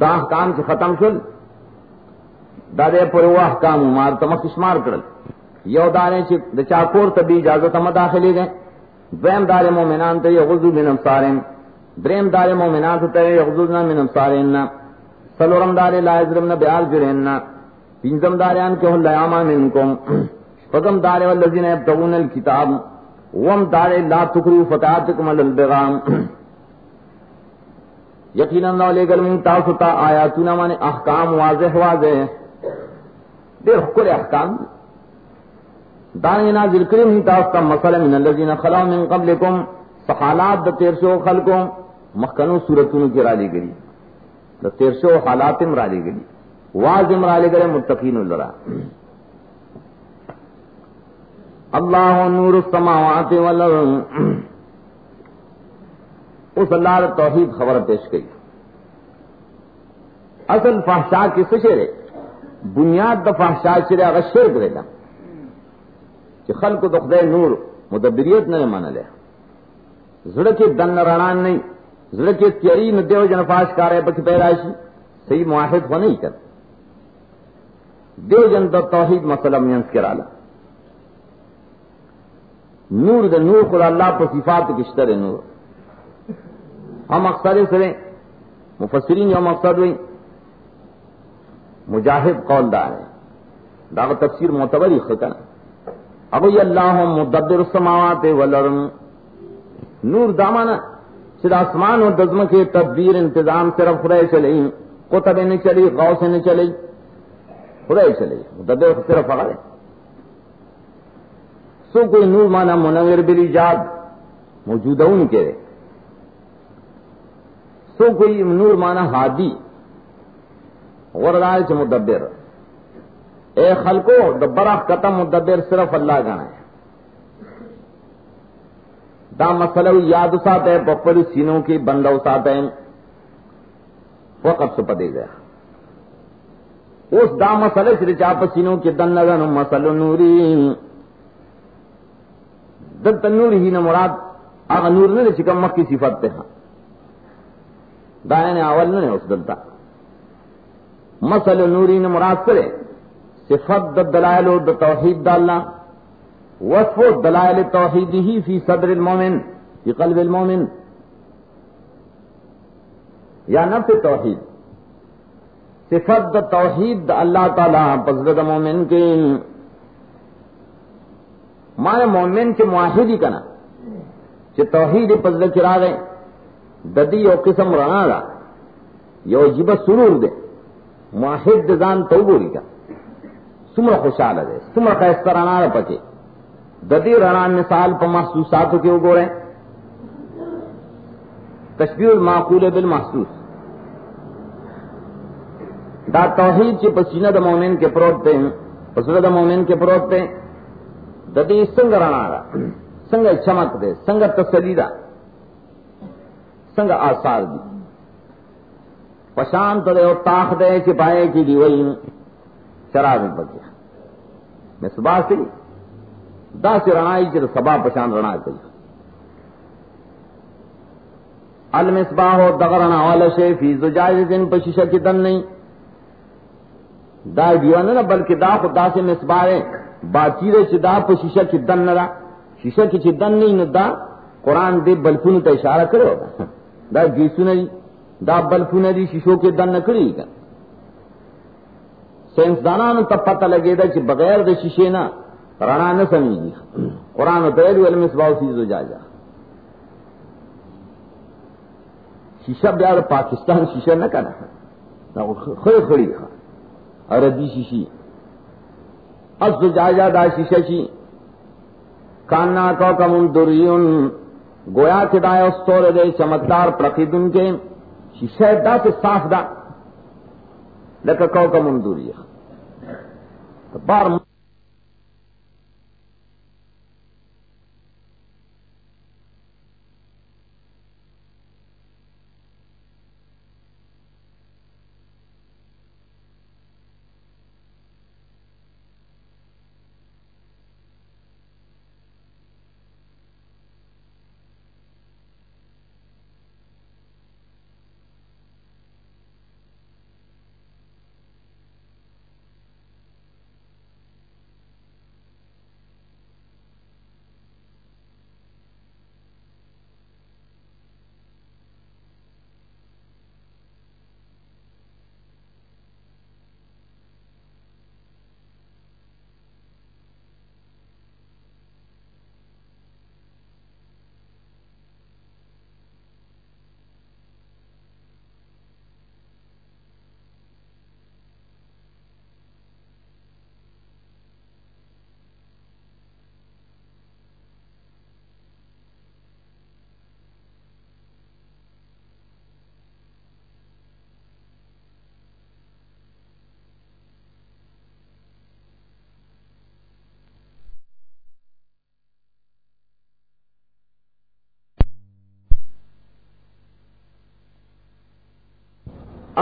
دا کام چې ختم شول دا دې پر واه کام مار تمخ شمار کړل یو دارے چی دا چاکور تبی اجازت ہم داخلی گئے دویم دار مومنان تے یغضو من امسارین دریم دار مومنان تے یغضو من امسارین سلورم دار لا یجرمن بیال جرین پینزم داریان کہ ہل لیاما منکم فقم دار والذین یبتغون الكتاب وم دار لا تکرو فتاتکم الالبغام یقینا اللہ لے گل من تاسو تا آیاتنا مانے احکام واضح واضح دیر حکر احکام. دانی نازل کریم ہی تاسو تا مسئلہ من اللذین خلا من قبلکم سحالات دا تیر شو خلقوں، مخکنو صورتونو کی را لے گری. دا تیر شو حالاتم را لے گری. واضح را لے گرے متقین اللہ اللہ نور السماوات والارض. اس اللہ توحید خبر پیش گئی. اصل فحشا کی سشرے بنیاد د فحشا چرے اگر شرک رہے گا کہ خلق کو دخدے نور مدبریت نے مان لے زڑ کے دن رڑان نہیں زڑ کے تیری میں دیو جن فاش کار ہے بک پیدائشی صحیح معاہد ہو نہیں کر دیو جن تو توحید مسئلہ مینس کرا لا نور د نور خدا اللہ پر صفات کشتر نور. ہم اکثر سرے مفسرین جو مقصد ہوئی مجاہد قول دار ہے داغ تفسیر معتبر ہی خطر ابو اللہ مدبر السماوات والارض نور دامانا صرف آسمان و دزم کے تدبیر انتظام صرف خدای چلے قطب نے چلی، غوث نے چلی، خدای چلے مدبر صرف ہے۔ سو کوئی نور مانا منور بلی جاد موجودہ ان کے۔ سو کوئی نور مانا ہادی۔ غردار چ مدبر۔ اے خلکو دبرا ختم مدبر صرف اللہ گانا ہے دا مسئلہ یاد سات ہے بپر سینوں کی بندہ سات ہے وہ کب سے پدے گیا۔ اس دا مسئلے سے چاپ سینوں کی دن لگن مسل نوری۔ دل تنور ہی نہ مراد آگا نور نے چکم مکی صفت پہ۔ ہاں دائیں اول نے اس دلتا۔ مسل نوری نے مراد کرے، صفت د دلائل و توحید ڈالنا وصف و دلائل توحید ہی فی صدر المومن، فی قلب المومن، یا نف توحید۔ صفت د توحید دا اللہ تعالی پزرد مومن کے مانے مومن کے معاہدی کنا کہ توحید پزر کرا گئے ددی اور قسم رنا را یو جب سرور دے۔ معاہد دان تو گوری کا۔ سمر خوشحال دے۔ سمر خیستر رنا را پچے ددی رنا مثال پا محسوسات کے گورے؟ تشبیح المعقول بالمحسوس۔ دا توحید چی پسینہ دا مومن کے پروت تے پسینہ دا مومن کے پروت تے ددی سنگ رنا را۔ سنگ چمک دے۔ سنگ تسلی دا۔ سنگ آثار دی۔ پشان تو دے اور تاخ دے چپائے کی جی دی وہی شراب میں بچیا میں صبح سے دا سے رنائی چر سبا پشان رنا کئی المصباح ہو دغرنا والا شے فی زجاج دن پشیشہ کی دن نہیں۔ دا دیوانا نا، بلکہ دا خدا سے مصباح ہے۔ باچی رے چی دا پشیشہ کی دن نہ شیشہ کی چی دن نہیں نہ دا۔ قرآن دے بلکون تا اشارہ کرے ہوگا۔ دا گیسو ندی دا بلفو ندی شیشو کے دن نکڑی گا۔ سینس دانانو تب پتہ لگے دا چی بغیر دا شیشے نا رانا نہ سمجھی قرآن و علم اس باو سیزو جا جا۔ شیشہ بیا پاکستان شیشہ نہ کنا۔ خڑی خڑی عربی شیشی۔ از جا جا دا شیشہ شی کاننا کو کمون دریون گویا کے دائیں دے چمکدار پرقیدن کے۔ شیشہ دا سے صاف دا لکا کو کا مندوری بار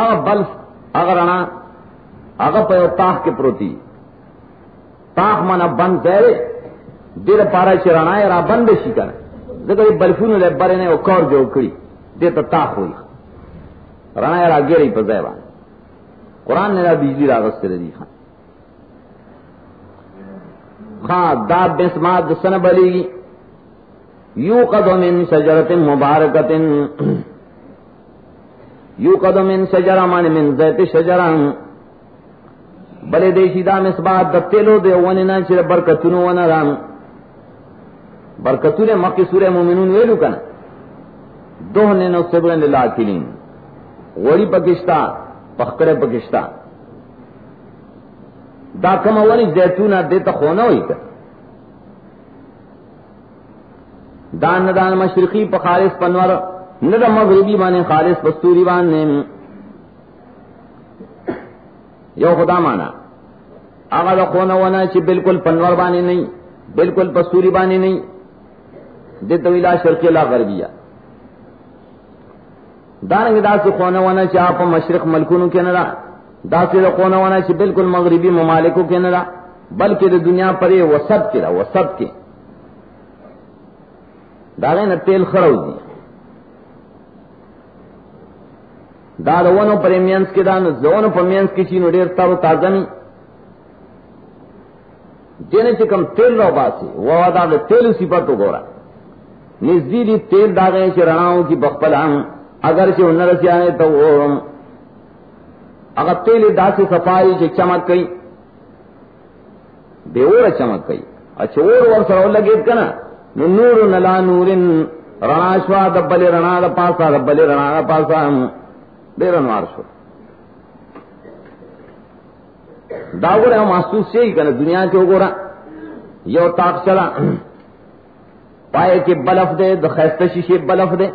اگر بلف اگر رنا اگر پہ تاخ کے پروتی. تاخ مانا بند زیرے دیر پارا چرانا را بند شی کر دیکھو بلفون لے برے نے وہ کور جو کری، دیر تو تاخ ہوئی. رنا ہے را گیری پہ زیبان قرآن نے را بجلی را غصر دی خان. خاں داد بسمات دسن بلی یو قدم ان شجرت مبارکت یو قدم ان شجرہ مان من زیت شجرہ۔ بلے دیشی دا مسبات د تیلو دے، ونی نا چر برکتونو ون رام برکتونے مکی سورہ مومنون ویلو کنا۔ دوہنے نو سبرن للاکلین وڑی پکشتا، پخکڑے پکشتا۔ دا کم ونی زیتونا دیتا خونا ہوئی کنا۔ دان دان مشرقی پا خالص پنور ندا مغربی بانے، خالص پستوری بانے۔ یو خدا مانا۔ آغا دا خونا ونا چی بالکل پنور بانے نہیں، بالکل پستوری بانے نہیں۔ دے طویلہ شرقی اللہ غربیہ۔ دانگی دا سی خونا ونا چی آپ مشرق ملکونو کے ندا، دا سی دا خونا ونا چی بالکل مغربی ممالکو کے ندا، بلکہ دا دنیا پر وسط کے دا، وسط کے۔ داغے نہ تیل خرو دی۔ دا ونو پر مینس کے دان زونو پر مینس کی چینو ډیر تارو تازه نی دینه چې تیل رو باسی وہ دا د تیل صفاتو ګورا نزدیری تیل دا داغے چې رڼاو کی بخپلان اگر چی چې ونر سیانه ته و اگر تیل داسې صفائی چې چمک کئی دیور چمک کئی اچھا اور ور سره لګید کنا نور نلا نور رنا شوا دبل رنا دا پاسا دبل رنا دا پاسا ہم بے رنوار شو. داغور ہے محسوس سے ہی کہنا دنیا کے گورا یو تاک چلا. پائے کے بلف دے دو خیست شیشے بلف دے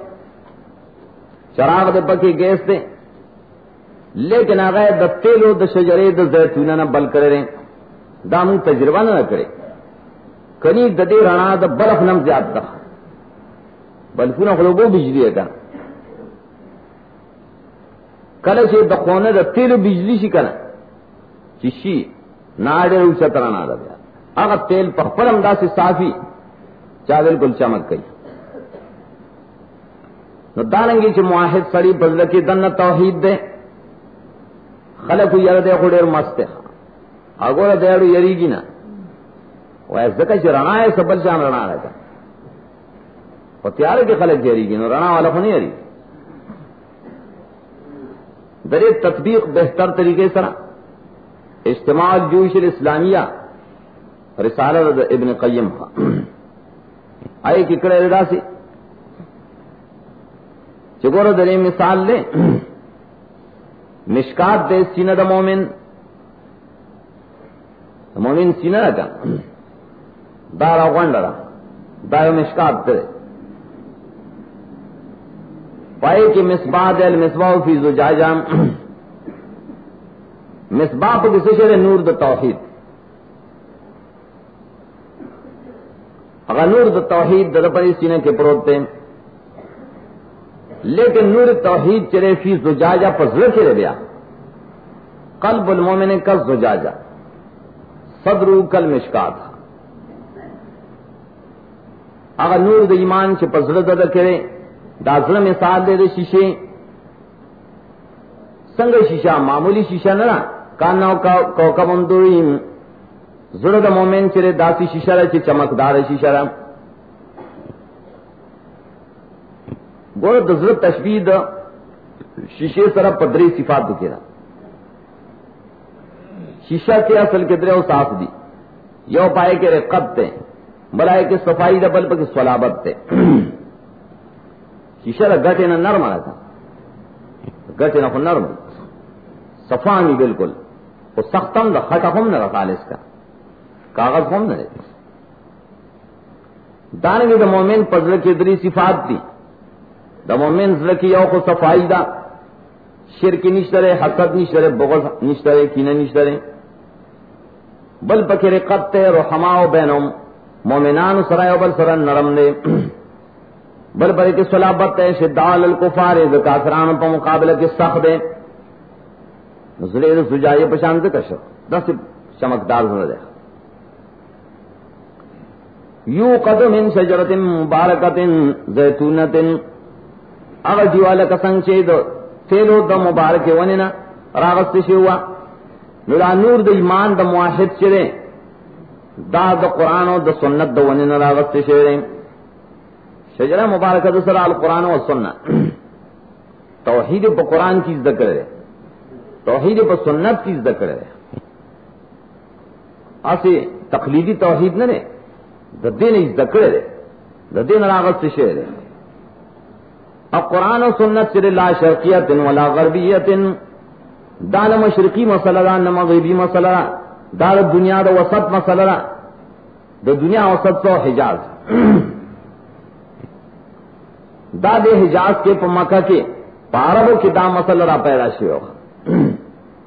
چراغ دے پکی گیس دے لیکن آگئے دا تیلو دا شجرے دا زیتونہ نہ بل کرے رہے دامو تجربہ نہ کرے کنی ددی رنا د برف نم زیاد تھا بلکہ خلوبو بجلی ہے کل سے دخونے د تیل بجلی سی کنا چشی ناڑے اوچا ترانا دا بیا. اگر تیل پخپل امدا سے صافی چا بالکل چمک گئی نو دارنګي دارنگی چھ معاہد سڑی بزلکی دن توحید دے خلق یر دے خودیر مست ده هغه ہے اگوڑا دیڑو یریگی نا زکا چی رنا ہے سبل شان رنا رہتا اور تیارے کے خلق جیری گی نو رنا والا کو نہیں ہری در تطبیق بہتر طریقے سے اجتماع جوش الاسلامیہ رسالہ ابن قیم آئے ککڑے ردا سے۔ چگور در مثال لے۔ مشکات دے سینہ دا مومن۔ مومن سینہ رکھا۔ دارا گنڈ غنڈرا دار مشکات ترے پائے کہ مصباح دل مصباح فی زجاجہ۔ مصباح پہ کسی شر نور دا توحید۔ اگر نور دا توحید دا پری سینے کے پروتے لیکن نور توحید چرے فی زجاجہ پر زر چرے بیا۔ قلب المومن کل زجاجہ۔ صدرو کل مشکات۔ اگر نور د ایمان چې پزړه دد کړي دا ځل مثال دے د شیشه څنګه شیشه معمولی شیشه نه کانو کا کوكب اندویم زړه د مؤمن چې داسي شیشه چمکدار شیشه را ګور د زړه تشبیه د شیشه پدری صفات دکھے وکړه شیشہ کے اصل کے درے صاف دی۔ یو پائے کے رقب تے، بلائے کہ صفائی دا، بل پہ سلابت تے۔ شیشہ دا گٹے نہ نرم آیا تھا گٹے نہ نرم صفا نہیں بالکل. وہ سختم دا خٹا ہم نہ رکھا اس کا. کاغذ ہم نہ رہتے دانگی دا مومن پزر کی دری صفات دی. دا مومن زر کی یو کو صفائی دا. شرک نشترے حسد نشترے بغض نشترے کینہ نشترے بل پکر قط رحما بینم مومنان سرائے بل سرن نرم دے. بل بل کی صلابت ہے، شدال الکفار کافران پا مقابلہ کی سخت دے زلیر سجائے پشانت کشو۔ دس چمکدار زر دے یو قدم ان شجرت مبارکت، زیتونت۔ اگر دیوالا کسنگ چید تیلو دا مبارک ونینا راغست شیوا نورا نور دا ایمان دا معاہد چرے دا دا قرآن و دا سنت دا ونینا راغست شیرے شجرہ مبارکہ دا سر القرآن و سنت توحید پا قرآن کی ذکر ہے توحید پا سنت کی ذکر ہے آسے تقلیدی توحید نہ ددے نے ذکر ہے ددے نراغت سے شعر ہے اب قرآن و سنت سر لا شرقیت ولا غربیت۔ دال مشرقی مسئلہ نہ مغربی مسئلہ دال دنیا دا وسط مسئلہ دا دنیا وسط سو حجاز۔ دا دے حجاز کے پا مکہ کے پاربوں کی دا مسئلہ را پیدا شیو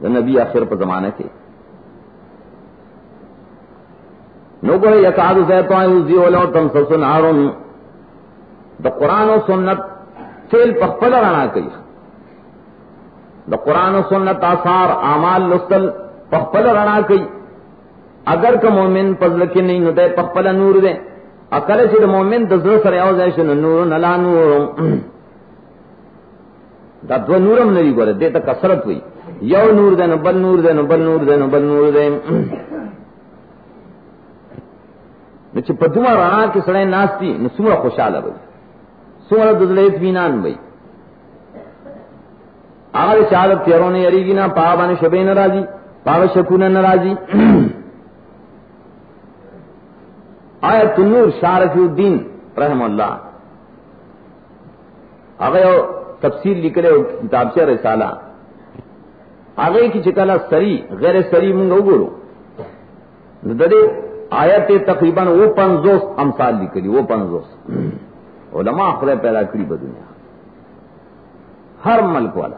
دا نبی آخر پا زمانہ کے نو گوڑے یکاد زیتو آئیو زیولو تم سسن آرون دا قرآن و سنت تیل پخپل رانا کئی۔ دا قرآن و سنت آثار آمال لستل پخپل رانا کئی۔ اگر کا مومن پزل کی نہیں ہوتے پخپل نور دے۔ اکل چی دا مومن دزر سر یاو زیشن نور نلا نور دا دو نورم نری گوڑے دیتا کسرت ہوئی یو نور دے نو بل نور دے نو بل نور دے نو بل نور دے نو چې په دوه رڼا کې سړی ناشتي نو څومره خوشاله وي. څومره د زړه اطمینان وي. هغه چاله تیرونه یریږي نه پاو باندې شبې ناراضي پاو شکونه ناراضي آیت نور شارف الدین رحم الله هغه تفسیر لیکلو کتاب سے رسالہ۔ هغه کی چکلا سری، غیر سری مونږ وګورو نو دغه آیت تقریباً وہ پنزوس امثال لکلی وہ پنزوس۔ علماء خدای پیدا کری با دنیا۔ ہر ملک والا۔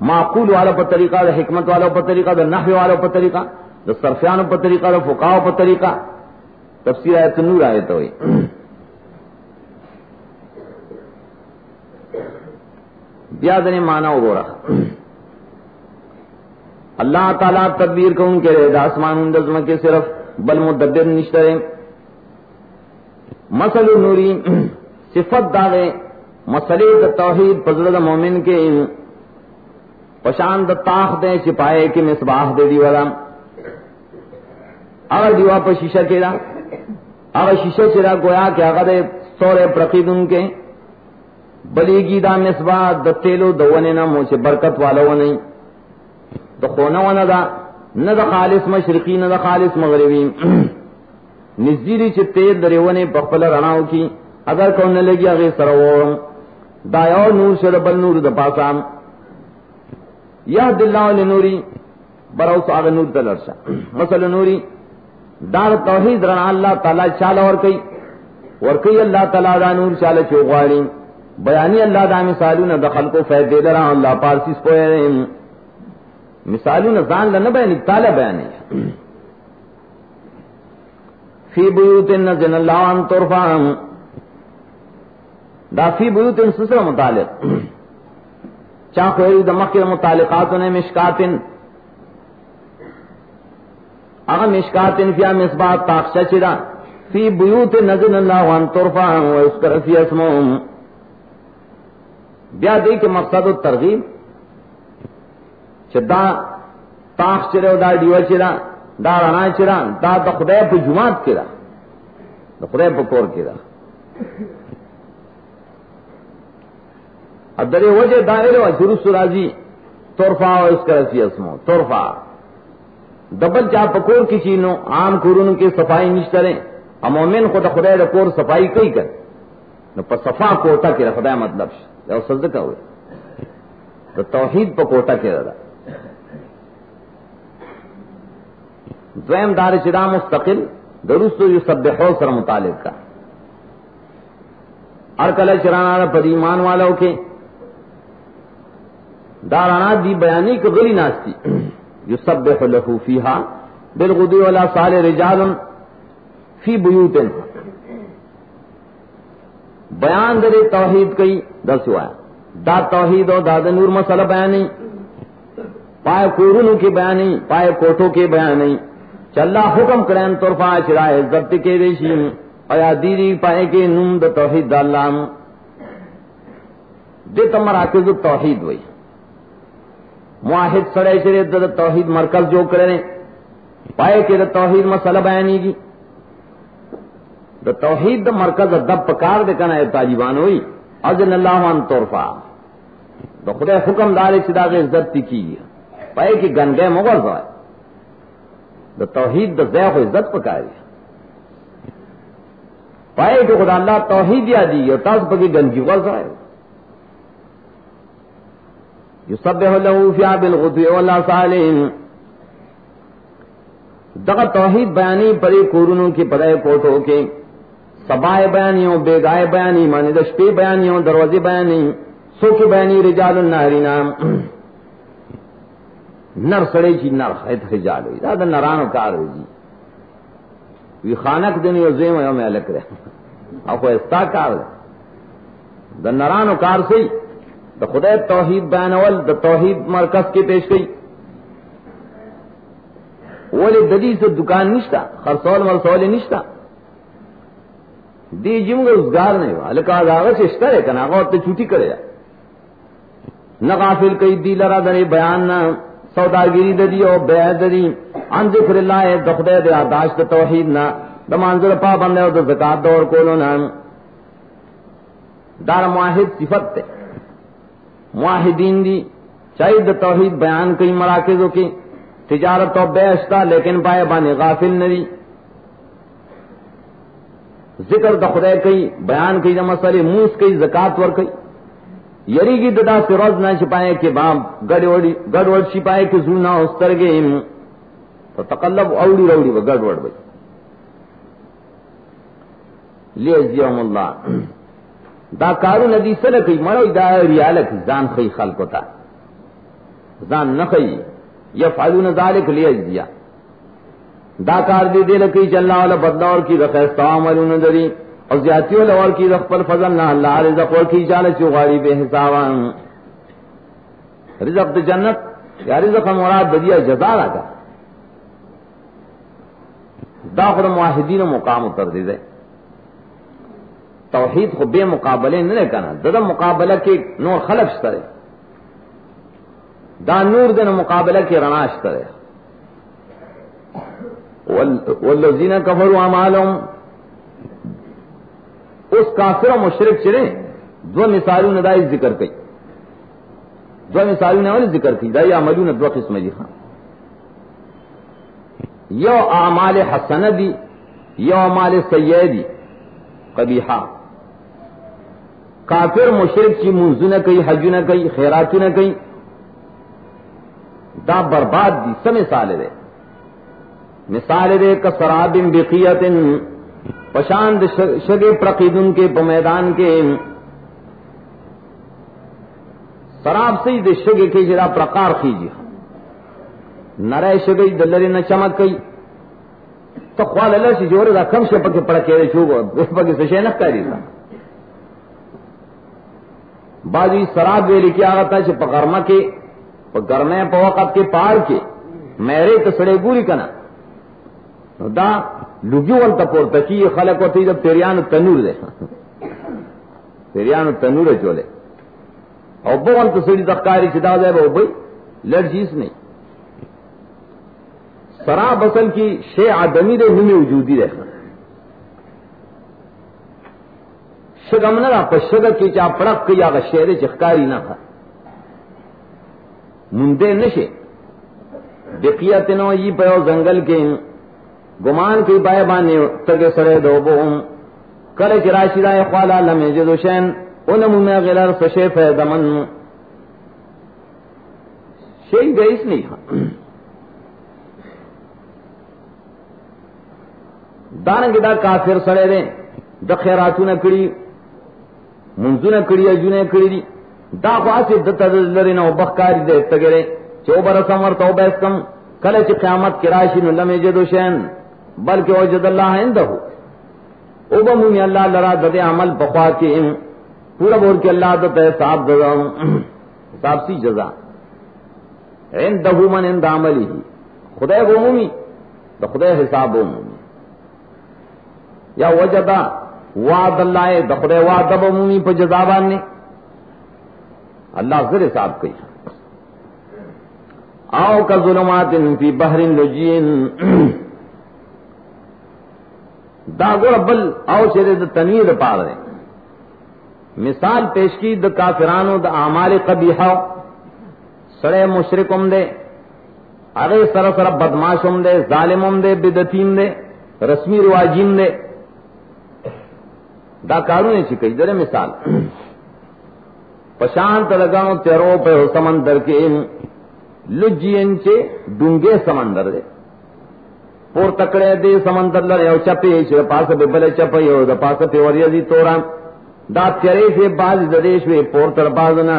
معقول والا پر طریقہ، حکمت والا پر طریقہ نحو والا پر طریقہ، دا صرفیان پر طریقہ، دا فقاو پر طریقہ۔ تفسیر آیت نور آیت ہوئی۔ بیا دنے مانا ہو گورا۔ اللہ تعالیٰ تدبیر کو ان کے رہے دا آسمان اندزم کے صرف بل مدبر نشترے مسل نوری صفت داغے مسلے دا توحید فضل مومن کے پشان دا تاخ دے چپائے کے مصباح دے دی والا اگر دیوا پر شیشہ چیرا اگر شیشہ چیرا گویا کہ اگر سورے پرقید ان کے بلی گی دا مصباح دا تیلو دونے نا موچے برکت والا وہ نہیں تو خونا وانا دا نہ دا خالص مشرقی نہ دا خالص مغربی۔ نزدیری چ تیل دریونے پخپل رناو کی۔ اگر کون نہ لگی اگے سرو دایا نور شر بل نور د پاسام۔ یا دلہ لنوری براو ساغ نور دلرشا مثل نوری دار توحید رنا اللہ تعالی چال اور کئی ور کئی اللہ تعالی دا نور چال چوغاری بیانی اللہ دا مثالون دخل کو فید دے درا، اللہ پارسیس پوئے مثالوں نظان لنا بیانی، تالا بیانی۔ فی بیوت نزن اللہ عن طرفان دا فی بیوت سسر متعلق۔ چاکو ایو دا مکر متعلقاتو نے مشکاتن۔ اغا مشکاتن فیا مصبات تاقشا چرا. فی بیوت نزن اللہ عن طرفان و اسکر فی اسمهم بیا دے کے مقصد و ترغیب. دا تاخ چرے دا ڈیو چرا، دا رنا چرا، دا دا خدای پہ جماعت کرا دا خدای پہ کور کرا اب درے وجہ دائرے و جرس راضی تورفا و اس کا رسی اسمو تورفا دبل چا پکور کی چینو، عام کورونو کے صفائی نشترے امومن خود خدای دا کور صفائی کئی کر۔ نو پا صفا کوتا کرا خدای مطلب شا یا ہوئے۔ تو توحید پا کوتا کرا دا۔ دویم دار چدا مستقل درست یو سب سر متعلق کا۔ ارکل چرانا پر ایمان والوں کے۔ دارانا دی بیانی کو گلی ناستی۔ یو سب لہو ہا بالغدو والا سال رجال فی بیوتن بیان درے توحید کئی دس ہوا دا توحید اور داد نور مسئلہ بیانی پائے کورونو کے بیان نہیں، پائے کوٹوں کے بیان نہیں۔ چلا حکم کریں طرفا چرائے ضبط کے ریشی ایا دیری پائے کے نم د توحید اللہ دے تمراکز توحید وئی معاہد سڑے چرے د توحید مرکز جو کرے رہے پائے کے د توحید مسئلہ بیانی کی۔ د توحید د مرکز دب پکار دے کنا طالبان ہوئی اذن اللہ عن طرفا۔ تو خدا حکم دار چدا کے عزت کی۔ پائے کی گنگے مغل ہوئے۔ دا توحید دا ضیف و عزت پکاری پائے کہ خدا اللہ توحید یا دی اور تاز پکی گنگی غرض ہوئے۔ یسبح له فی بالغدو والآصالین دغه توحید بیانی پری کورونو کی پدای کوٹو کے سبائے بیانیوں، بیگائے بیانی مانی دشپی بیانیوں، دروازے بیانی سوکھ بیانی، رجال النہرینا نر سڑے چی نر خیت رجال ہوئی. دا نرانو کار ہوئی جی. وی خانک دنی و زیم یوم علک رہے او خو استا کار دا نرانو کار سی. دا خدای توحید بیانول دا توحید مرکز کے پیش گئی. ولی ددی سے دکان نشتا، خرسول مرسول نشتا. دی جم روزگار نہیں ہوا لکا داغت سے اشتر ہے، کنا غور تے چھوٹی کرے نہ غافل کئی دی لرا درے بیان نہ سوداگیری ددی او بے ددی ان ذکر اللہ ہے دخدے دے آداشت توحید نہ. دمانزر پا بندے او زکات دور کولو نہ. دار معاہد صفت تے۔ معاہدین دی چاہیے توحید بیان کئی مراکزوں کی، تجارت تو بے اشتا لیکن پائے بانے غافل نری ذکر دا خدای کئی، بیان کئی دا مسئلے، موس کئی، زکات ور کئی۔ یری کی ددا سے روز نہ چھپائے کہ بام گڑ وڑی چھپائے کہ زونا استر گئے تو تقلب اوڑی روڑی و گڑ وڑ بھائی لیجزیہم اللہ۔ دا کارو ندی سره کوي؟ مړو دا ریاله کی ځان خی خلکو ته. ځان نه خی یفعلون ذلک لیجزیا دا کار دی دے لکی چلنا والا بدلا اور کی رخصتا عملون دری اور زیادتی والا اور کی رخ پر فضل نہ اللہ رزق اور کی چال چو غاری بے حسابان. رزق تو جنت، یا رزق مراد بدیا جزا لگا دا خود معاہدین مقام اتر دی. دے توحید کو بے مقابلے نہ کنا دادا مقابلہ کے نور خلف سترے دا نور دن مقابلہ کے رناش کرے والذین کفروا اعمالهم۔ اس کافر و مشرک چرے دو مثالوں نے دائی ذکر کی دو مثالوں نے والی ذکر کی دائی عملوں نے دو قسم جی خان ہاں۔ یو اعمال حسن دی، یو اعمال سیدی قبیحہ۔ کافر مشرک چی منزو نہ کئی حج نہ کئی خیرات نہ کئی، دا برباد دی سم مثال دے۔ مثال دے کسراب بقیت پشاند شگ پرقیدن کے میدان کے۔ سراب سے دے شگ کے جرا پرکار کیجیے نرے شگئی دلری نہ چمک گئی تو خوال اللہ سے جوڑے دا کم سے پکے پڑا کے پکے سے شے نہ کری تھا بازی سراب ویلی کیا آتا چھ پکرما کے گرمے پا وقت کے پار کے، میرے تو سڑے گوری کنا۔ دا لگی ول تپور تکی خلق ہوتی جب تیریان تنور دے۔ تیریان تنور چولے۔ اور بول تو سڑی دکاری چدا دے وہ بھائی لڑکیس نہیں سرا بسل کی شے آدمی دے ہمیں وجودی رہنا شگم نہ رہا پشگ کی چا پڑک کی یا شیر چخکاری نہ تھا مندے نشے دقیت نو یہ پیو زنگل کے۔ گمان کی بائے بانے تگے سڑے دو بو۔ کرے چراشی رائے خوالا لمے جدو شین۔ ان من غلر فشے فیدمن شئی گئیس نہیں ہاں دارنگ دا کافر سڑے دے۔ دا خیراتو نہ کڑی منزو نہ کڑی اجو نہ کڑی دی دا خواسی دتا لرین او بخکاری دے تگرے، چو برسم ورطو بیسکم کل چی قیامت کی راشی نو لم جدو شین، بلکہ وجد اللہ اندہو۔ او بمونی اللہ لرا ددے عمل بخوا کے پورا بور کے اللہ دتا حساب ددام حساب سی جزا۔ عندہو من اند عملی خدای عمومی دا خدای حساب عمومی یا وجدا وعد اللہ دا خدای وعد عمومی پا جزابان نے اللہ زر حساب کئی آؤ کا ظلمات فی بحر لجین دا گور بل او چرے دا تنیر پا رہے مثال پیش کی دا کافرانو دا اعمال قبیحہ سڑے مشرکم دے ارے سر سر بدماشم دے ظالمم دے بدتیم دے رسمی رواجیم دے دا کارو نے چکی در مثال. پشانت لگاؤں تیرو پہ ہو سمندر کے لجین چے ڈونگے سمندر دے پور تکڑے دے سمندر لر یو چپے چھ پاس بے بلے چپے یو دا پاس پہ وریزی توران. دا تیرے سے باز ددیش وے پور تر باز نہ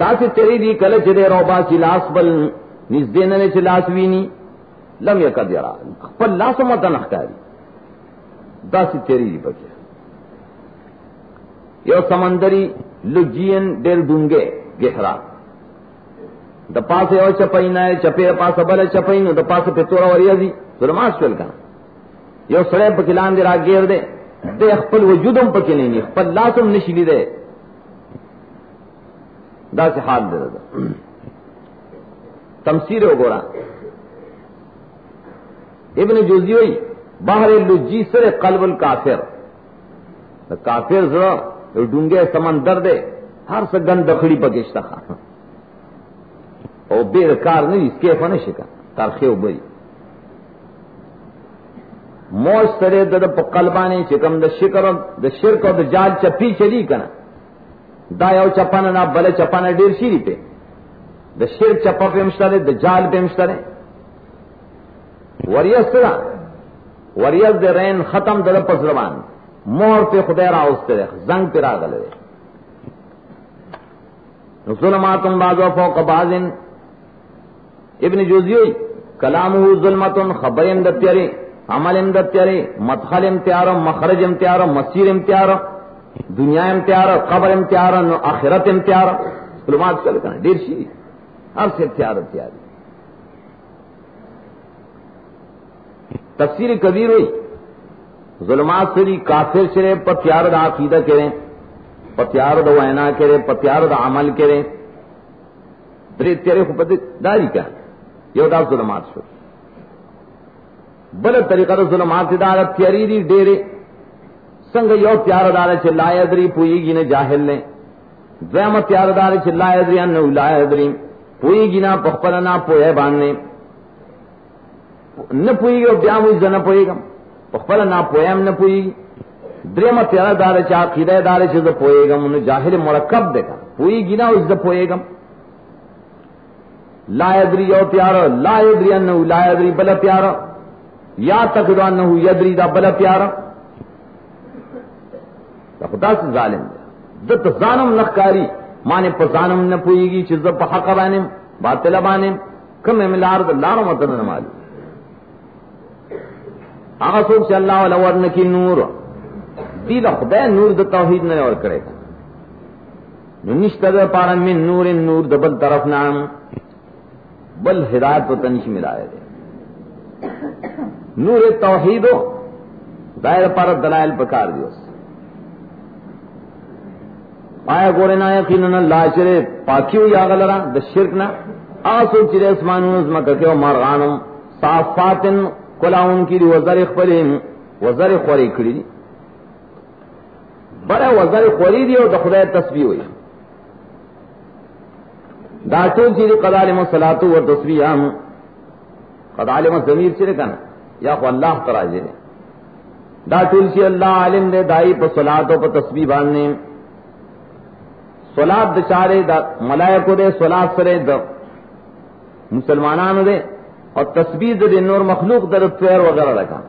دا سے تیری دی کل چدے روبا چی لاس بل نس دین نے چی لاس وینی لم یکد یرا پر لاس مت نخکاری دا تیری بچے۔ یو سمندری لجین دیر دونگے گہرا۔ دا پاس یو چپینا ہے چپے پاس بل چپین دا پاس پہ تورا وریزی ظلمات شول کنا۔ یو سڑے پکلان دے را گیر دے۔ دے خپل وجودم پکې نه ني خپل لاسم نشي لیدې دا څه حال دی تمثیر وګورا ابن جوزی وی بحر لجی سر قلب الکافر کافر۔ زړه ډونګه سمندر دے ہر څه ګند دخړی پکېشتا او بیر کار نه اس کې فنه شي کا ترخه وبري موج سرے د قلبانی چکم د شکر د شرک او د جال چپی چلی کنا۔ دا یو چپن نہ بل چپن ډیر شری په د شرک چپا په مشتره د جال په مشتره وریس سرا۔ وریس د رین ختم د پس روان مور په خدای را اوسته زنګ پر راغله ظلماتم بعض فوق بعض ابن جوزی کلامه ظلمتن خبرن دتیری عمل امدتیارے مدخل امتیارو مخرج امتیارو مسیر امتیارو دنیا امتیارو قبر امتیارو نو آخرت امتیارو علمات چل کرنا دیر شیری ہر سے امتیار امتیاری تفسیر کبیر ہوئی۔ ظلمات سری کافر چرے پتیار دا عقیدہ کریں پتیار دا وینا کرے پتیار دا عمل کرے۔ دری تیرے کو داری کیا؟ یہ دا ظلمات شروع بل طریقہ تو ظلمات دار تیاری دی ڈیرے۔ سنگ یو تیار دار چلائے ادری پوئی گی نے جاہل نے۔ دویم تیار دار چلائے ادری ان لائے ادری پوئی گی نہ پخپل پوئے باندھنے نہ پوئی گی بیا ہوئی نہ پوئے گا پخپل نہ پوئے نہ پوئی۔ گی دریم تیار دار چا قیدہ دار چ پوئے گا من جاہل مرکب دے گا پوئی گی نہ اس دا پوئے گا لا ادری یو تیار لا ادری ان لا ادری بل تیار یا تک نہ یدری دا بلا پیارا دا خدا سے ظالم۔ دے دت ظالم نخکاری مانے پا ظالم نہ پوئی گی چیز پا حق بانیم، باطل بانیم۔ کم ملار دا لارو مطلب نہ مالی آغا سوک سے اللہ والا ورنکی نور. دی دا خدا نور دا توحید نہ اور کرے گا. نشتہ دا پارا من نور نور دا بل طرف نام. بل ہدایت و تنش ملائے دے. نور توحید ہو دائر پر دلائل پکار دیو آیا گورے نا یقین اللہ چرے پاکیو یا غلرا د شرک نہ آسو چرے اسمان نظم کر کے و مرغانم صافاتن کلاون کی دی وزر خپلین وزر خوری کری دی برا وزر خوری دی و دا خدای تسبیح ہوئی دا ٹول چیزی قد علم صلاتو تسبیح ہم قد علم ضمیر چرے کنا یا خو اللہ تراجے دا تلسی اللہ عالم دے دائی پا صلاتو پا تسبیح باندھنے صلات دچارے دا ملائکو دے صلات سرے دا مسلمانانو دے اور تسبیح دے نور مخلوق در تویر وغیرہ رکھا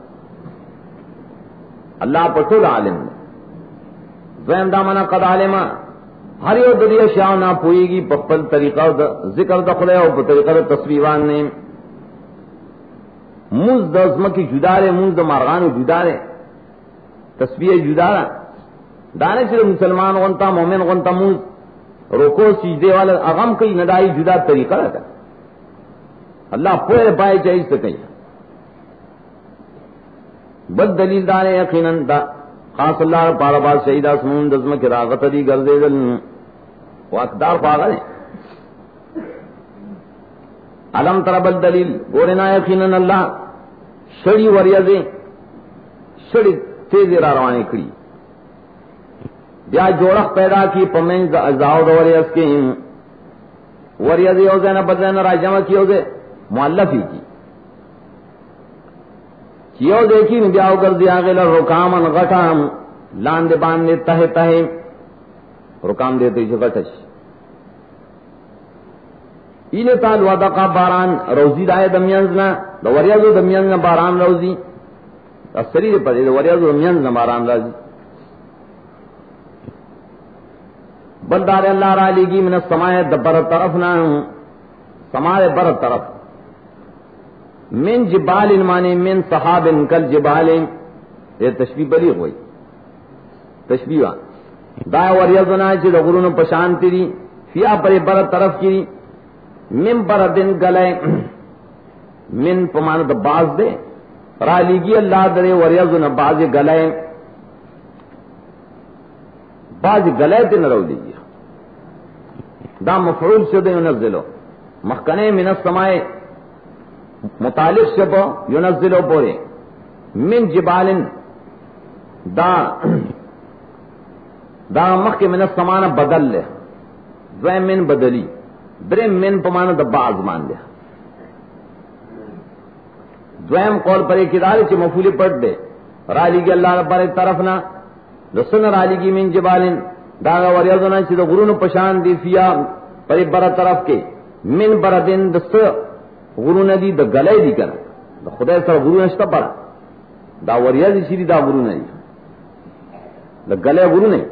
اللہ پا طول عالم دے دویم دا منا قد عالما ہر یو دری اشیاء نہ پوئی گی پپل طریقہ دا ذکر دا خدای او پا طریقہ دا تسبیح باندھنے موز د ازمکی جدا رے موز د مارغان جدا رے تصویر جدا را دانے سے مسلمان غنتا، مومن غنتا موز روکو سیدے والا، اغم کئی ندائی جدا طریقہ رہتا اللہ پورے پائے چاہیے تو کہیں۔ بد دلیل دار یقیناً دا خاص اللہ پارا باز شہیدہ سنون دزم کی راغت دی گردے دل واقدار پاگل ہیں۔ علم تر بد دلیل۔ گورنا یقیناً اللہ شڑی وریزیں شڑی تیزی را روانے کری۔ بیا جوڑک پیدا کی پمین زاو دو وریز کے وریز یوزے نہ بدلے نہ راجمہ کی یوزے معلفی کی کیو دیکھی نبی آو کر دیا گیا رکامن غٹام لاندے باندے تہ تہ رکام دیتے جو غٹش۔ ایلے تال ودقا باران روزی دائے دمیانزنا دا وریازو دمیانزنا باران روزی۔ اثری دے پدے دا وریازو دمیانزنا باران روزی۔ بلدار اللہ را لیگی من السماء دبر طرف نا سماء بر طرف۔ من جبال مانے من صحاب کل جبال. یہ تشبیح بلی ہوئی. تشبیح دا وریزنا چی جی دا غرون پشانتی دی. فیا پر بر طرف کی من بر دن گلے. من پمان دا باز دے. را لیگی اللہ درے وریزنا باز گلے. باز گلے تے نرو لیگی. دا مفعول شدے ینزلو مخکنے من السمائے مطالب سے متعلق شب یونزلو پورے من جبال دا دا مخ کے من السمان بدل لے۔ دویم من بدلی۔ درم من پمانا دا باز مان لے۔ دویم قول پر ایک ادارے چی مفولی پڑھ دے۔ رالی گی اللہ رب ایک طرف نا۔ لسن رالی گی من جبال داغا وریضنا چی دا غرون پشان دی فیا پر برا طرف کے۔ من برا بردن دست غرون دی دا گلے دی کنا دا خدای سر غرون اشتا پڑا دا وریا دی شیری دا غرون دی دا گلے غرون دی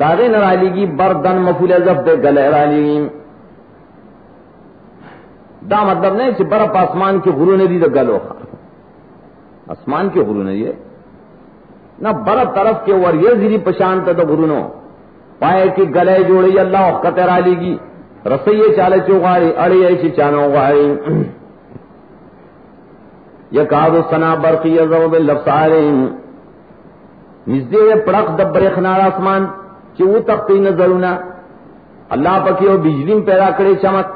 دا غی نرالی گی بردن مفول ازف دے گلے رالی دا مطلب نہیں چی برپ آسمان کی غرون دی دا گلو خوا آسمان کے کی غرون دی نہ برف طرف کے وریا زیری پشانت دا غرونو. پائے کی گلے جوڑی اللہ وقت رالی گی رسیے چالے چوغاری اڑی ایسی چانو غاری۔ یکاد سنا برقی یزو باللفسارین نزدے پڑک دبر خنار آسمان، چی وہ تختی نظرونا۔ اللہ پکی وہ بجلی پیدا کرے چمک۔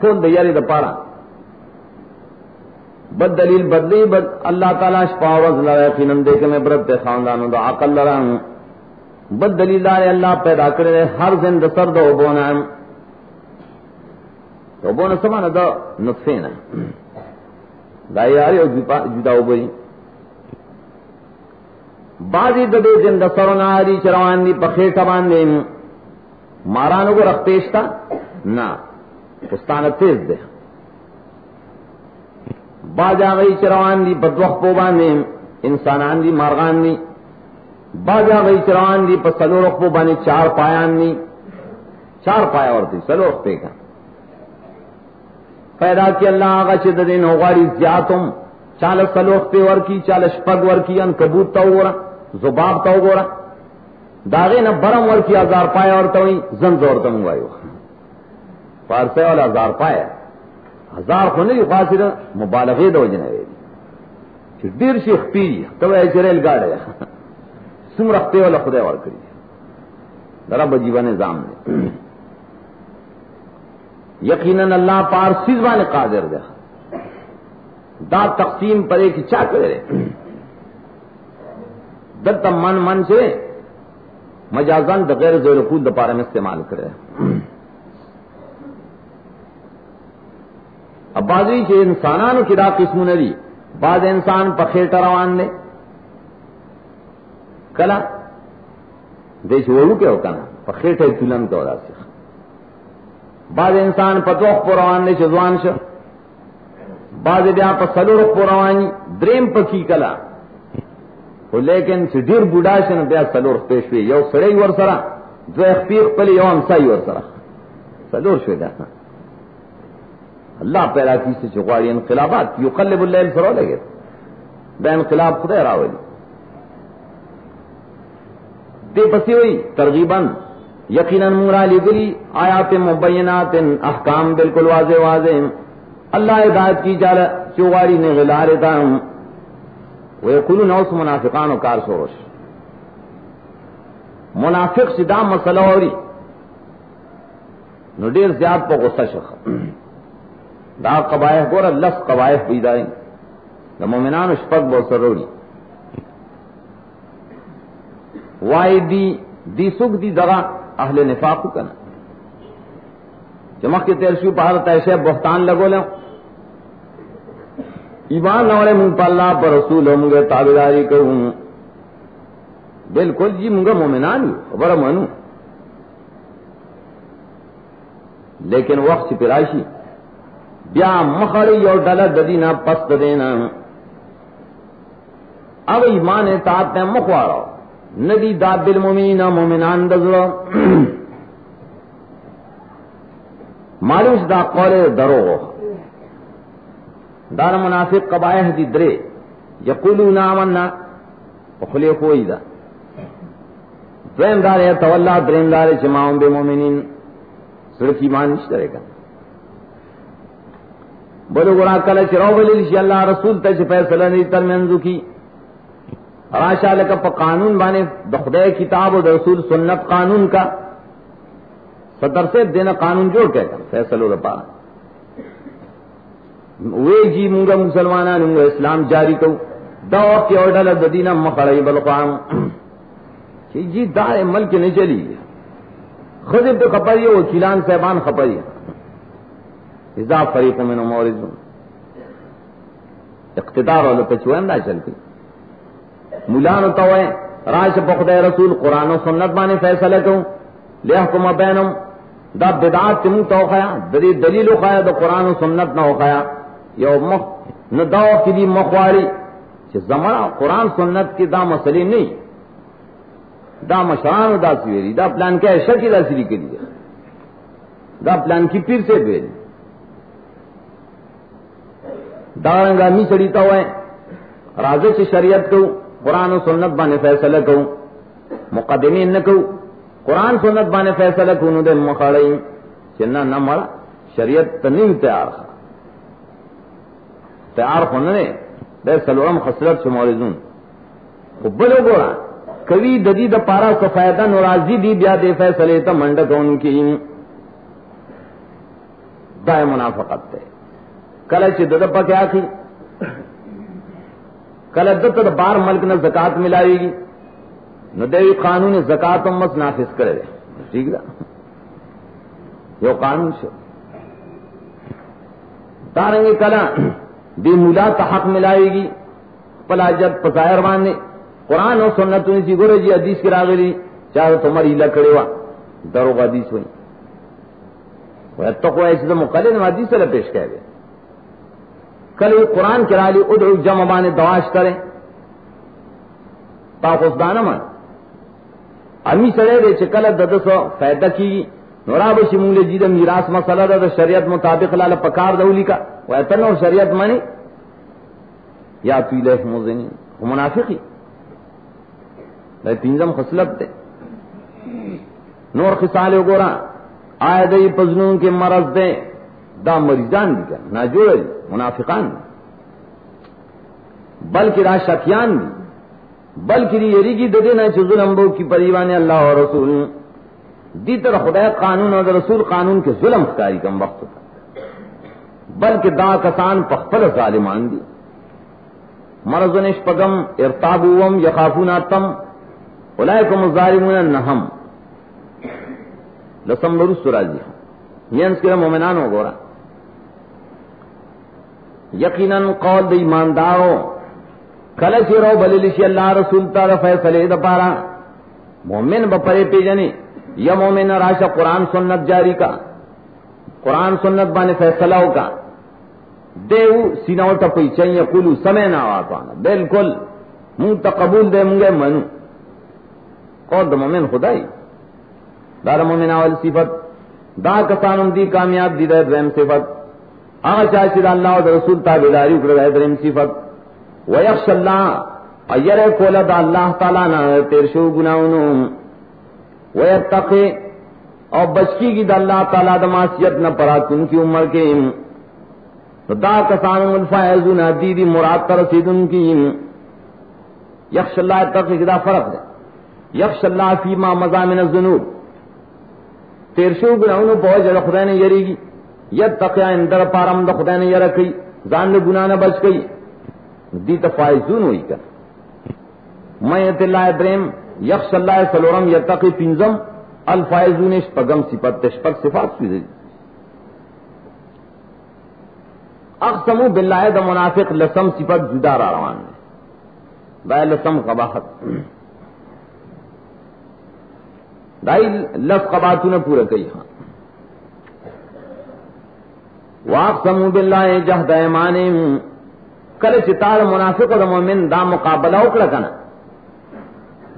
ٹول دیاری دا پارا۔ بد دلیل بدلی، بد اللہ تعالیٰ شپاوز لڑے فینم دے کے خاندانوں دا عقل لڑاؤں بد دلیل دار اللہ پیدا کرے ہر زند سر دو بونا تو بونا سمانا دا نطفے نا دا یاری او جدا ہو گئی۔ بعضی ددے زند سرنا دی چروان دی پخیٹا باندے مارانو کو رختیشتا نا کستان تیز دے۔ باز آگئی چروان دی بدوخ پو باندے انسانان دی، مارغان دی۔ باجا گئی چروان دی پر سلو رخبو بانی چار پایان دی چار پایا اور تھی، سلو رخ کا۔ پیدا کی اللہ آگا چھ دین ہوگاری زیاتم چال سلو رخ ور کی چال شپگ ور کی، ان کبوت تا گورا، زباب تا گورا۔ داغے نہ برم ور کی ہزار پایا اور تو زن زور تم گائیو پارسے والا ہزار پایا ہزار کو نہیں خاصر مبالغے دو جنے دیر شیخ پی تو ایسے ریل گاڑی سم رکھتے والا خدا اور کری ذرا بجیبا نظام نے یقیناً اللہ پار سیزوا نے قادر دیا دا تقسیم پر ایک چا کرے دت من من سے مجازن غیر زور خود دپارے میں استعمال کرے اب بازی سے انسانانو کی دا قسم نری بعض انسان پخیٹا روان نے کلا؟ دیش وڑو کے ہو کنا پخیٹ ہے تلن تو سے بعض انسان پتوخ پو روان دے چزوان شو بعض بیا پا سلورخ پو روانی دریم پکی کلا؟ خو لیکن چی دیر بودا شن بیا سلورخ پیش وی یو سڑی ور سرا دو اخپیق پلی یو امسائی ور سرا. سلور شوی دا اللہ پیدا کی سے چغواری انقلابات، یقلب اللیل فرو لگے. دا انقلاب خدا راولی. دے پسی ہوئی، ترغیباً یقیناً مورا لگلی آیات مبینات، احکام بالکل واضح واضح۔ اللہ ہدایت کی جال چواری نے غلا لیتا ہوں وہ کلو نوس منافقان و کار سوش منافق سدا مسئلہ اوری نو ډیر زیات په غصه شخ۔ دا قبایح ګور لس قبایح پیدا دي د مؤمنانو شپږ بو سروړي وای دی دی سوق دی دغه اہل نفاق کنا۔ جمع کے تیر شو پہاڑ ایسے بہتان لگو لیں ایمان نہ منگ پا اللہ پر رسول ہوں گے تابداری کروں۔ بالکل جی منگا مومنان بڑا منو۔ لیکن وقت پرائشی بیا مخڑی اور ڈلا ددینا پست دینا۔ اب ایمان اطاعت میں مخوارا۔ ندی دا بالمومنین مومنان دزلو معلوم دا قول درو دار منافق قبائح دی درے. یقولون آمنا وخلی خوئی دا. دویم دار ہے تولا درین دار ہے چماؤں بے مومنین. صرف ایمان نش کرے گا. بولو گرا کل چراؤ بلی اللہ رسول تے فیصلہ نہیں ترمنزو کی. راشا لکا پا قانون بانے دخدے کتاب و رسول سنت قانون کا صدر سے دینا قانون جوڑ کے فیصل رپا وے جی مونگا مسلمانان مونگا اسلام جاری کو دا وقت اور ڈالا ددینہ مخڑی بلقام کہ جی دار ملک نہیں چلی خود تو خپری وہ چیلان صاحبان خپری اذا فریق من مورزون اقتدار والے پہ چوہندہ چلتی ملان تو راش پخد رسول قرآن و سنت بانے فیصلہ کیوں؟ لے حکم بینم، دا بدعات تم تو خیا دلی دلیل خیا دا قرآن و سنت نہ ہو خیا یو مخ نہ دا کی دی مخواری کہ زمانہ قرآن سنت کی دا مسئلے نہیں۔ دا مشران دا سویری دا پلان کیا شکی دا سری کے لیے دا پلان کی پیر سے بیری دا رنگا می چڑیتا ہوئے راجے سے شریعت کو قرآن و سنت بانے فیصلہ کو مقدمین نہ کو قرآن سنت بانے فیصلہ کو نو دے مخاڑی چننا نہ مرا شریعت تنیم تیار خا تیار خوننے دے سلورم خسرت سے موردون۔ بلو گورا کبھی ددی دا پارا سفیدہ نورازی دی بیا دے فیصلے تا منڈک ان کی دائے منافقت تے۔ کلچ ددپا کیا تھی کل ادت بار ملک نہ زکات ملائے گی۔ نہ دے قانون زکات مس نافذ کرے ٹھیک ہے یہ قانون سے تاریں گے کلا بے ملا حق ملائے گی۔ پلا جب پسائر باندھے قرآن اور سنت سی گورے جی حدیث کی راغلی چاہے تمہاری لکڑے ہوا۔ درو حدیث ہوئی۔ تو کوئی ایسے تو مقلد حدیث سے پیش کہہ گئے کل قرآن کرا لی ادھر جم بانے دواش کریں پاک دانا من امی سڑے دے چکل ددسو فائدہ کی نوراب شمول جی دا میراث مسئلہ دا شریعت مطابق لال پکار دولی کا۔ وہ اتنا شریعت مانی۔ یا تو لہ مزنی وہ منافقی۔ تینزم خصلت دے۔ نور خسال گورا۔ آئے دئی پزنون کے مرض دے۔ دا مریضان دی کیا نہ جوڑے منافقان، بلکہ راشکیان دی بلکہ یری کی ددے نہ ظلم بو کی پریوان اللہ اور رسول۔ دی طرح خدا قانون اور رسول قانون کے ظلم کاری کم وقت تھا بلکہ دا کسان پخپل ظالمان دی۔ مرض نشپگم ارتابوم یخافون تم اولئکم الظالمون نہم لسم برس راجی یہ یعنی اس کے مومنان ہو گورا۔ یقیناً قول دی ایمانداروں کل رو بلشی اللہ رسول تعالی فیصلے دا پارا۔ مومن بپرے پی جنے یا مومن راشا قرآن سنت جاری کا، قرآن سنت بانے فیصلہ کا۔ دیو سینہ سینو ٹپی چاہیے کلو سمے نہ آتوانا بالکل منہ تو قبول دے منگے منو۔ قول دا مومن خدائی۔ دار مومن اول صفت۔ دا کسانم دی کامیاب دی دے دویم صفت۔ آغا چاہشی دا اللہ و رسول تابداری اکڑا دے درم صفت. ویخش اللہ ایر کولا دا اللہ تعالی نا تیر شو گناونو ویتقی اور بچکی کی دا اللہ تعالیٰ دماسیت نہ پڑا تم کی عمر کے. دا کسان الفائزون دی مراد تر سیدن کی. یکش اللہ تک دا فرق ہے یکش اللہ فیما مزامن الذنوب. تیرشو گناہوں پہنچ جڑا خدا نے یری گی. ید تقیا اندر پارم دا خدا نے یرکی زان نے گناہ نہ بچ گئی۔ دی تفائزون ہوئی کر میں اللہ ابراہیم یکش اللہ سلورم، یتقی پنزم، الفائزون پگم صفت تشپک صفات کی اقسم باللہ دا منافق لسم صفت جدا را روان ہے دا لسم قباحت۔ دائی لس قباتوں نے پورا کئی ہاں۔ واقسم باللہ جہد ایمانیم کل چتار منافق و دا مومن دا مقابلہ اکڑا کنا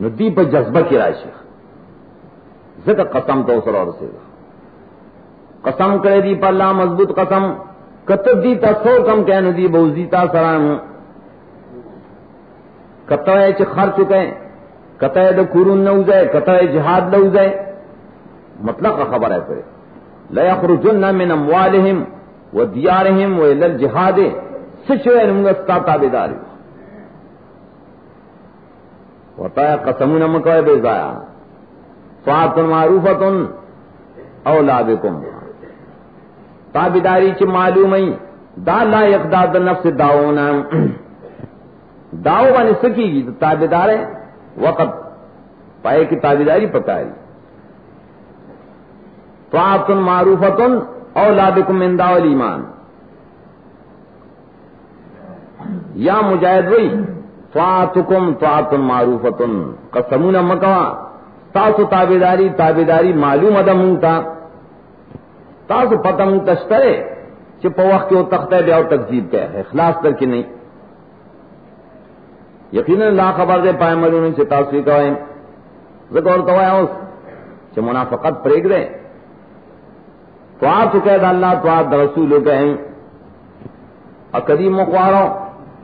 نو دی پا جذبہ کی راشی ذکر قسم تو سر اور سے قسم کرے دی پا اللہ مضبوط قسم. کتب دی تا سو کم کہنے دی بوزی تا سران کتو ہے چھ خرچ چکے. کتو ہے دا کورون نوزے کتو ہے جہاد نوزے مطلق خبر ہے پھر. لَيَخْرُجُنَّ مِنْ أَمْوَالِهِمْ وہ دیا رحم وَدِيَارِهِمْ وَإِلَى الْجِهَادِ سچوے نمگستا تابداری ہوتا ہے قسم نمک بے ضائع۔ فات معروفت اولادکم۔ تابداری چ معلوم ہی دا لا اقداد نفس داؤنا۔ داؤ بن سکی گی تو تابدار ہے وقت پائے کی تابے تابداری پکاری۔ فات معروفت اولادکم من داول ایمان یا مجاہد وئی فاتکم فات معروفتن. قسمون مکوا. تاسو تابیداری تابیداری معلوم ادم تا. تاسو پتم تشترے چپ وقت کے تختہ بیا تقزیب کیا ہے، اخلاص کر کے نہیں. یقیناً لا خبر دے پائے ملون سے تاثر کوئے ذکر تو ہے اس کہ منافقت پریگ دے. تو آپ تو کہہ اللہ تو آپ رسول کہیں اکدی مخواروں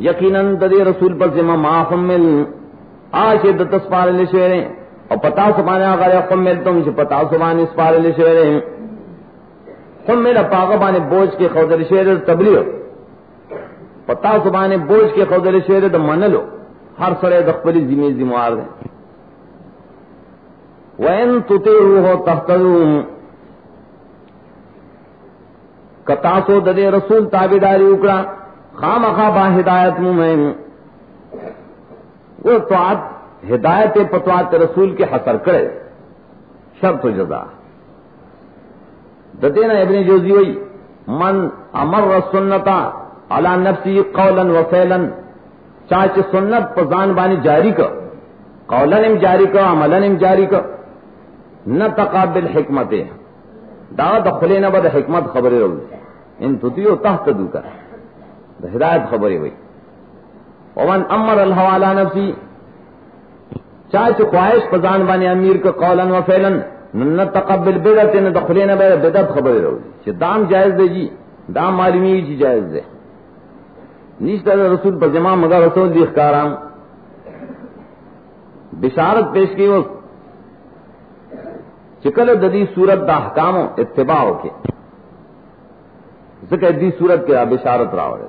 یقیناً ددی رسول پر ذمہ معاف مل۔ آج دس پار لشیرے اور پتا سبانے اگر قم مل تم سے پتا سبان اس پار لشیرے قم میرا پاغ بوجھ کے خودر شیر تبلیغ۔ پتا سبانے بوجھ کے خودر شیر تو من لو ہر سڑے دخبری ذمہ ذمہ دیں وین تتے ہو تحت کتاسو ددے رسول تابیداری اکڑا خام خا با ہدایت میں وہ تو ہدایت پتوات رسول کے حسر کرے شرط جزا. دتینا ابن جوزی ہوئی من امر سنتا علا نفسی قولا و فیلن چاچ سنت پزان بانی جاری کر قولن جاری کر عملن جاری کر نہ تقابل حکمت دا دخلے نہ بد حکمت خبریں رہو ان تتیو تحت دو کر ہدایت خبریں ہوئی ومن امر الحوالہ نفسی چاہے چ خواہش پزان بانے امیر کا قولن و فیلن نہ تقبل بدت نہ دخلے نہ بے بدت خبریں رہو کہ دام جائز دے جی دام معلومی جی جائز دے نیچتا رسول پر جمع مگر رسول دی اخکارام بشارت پیش کی وہ چکل ددی صورت دا حکام اتباع ہو کے۔ ذکر دی صورت کے بشارت راو رہے۔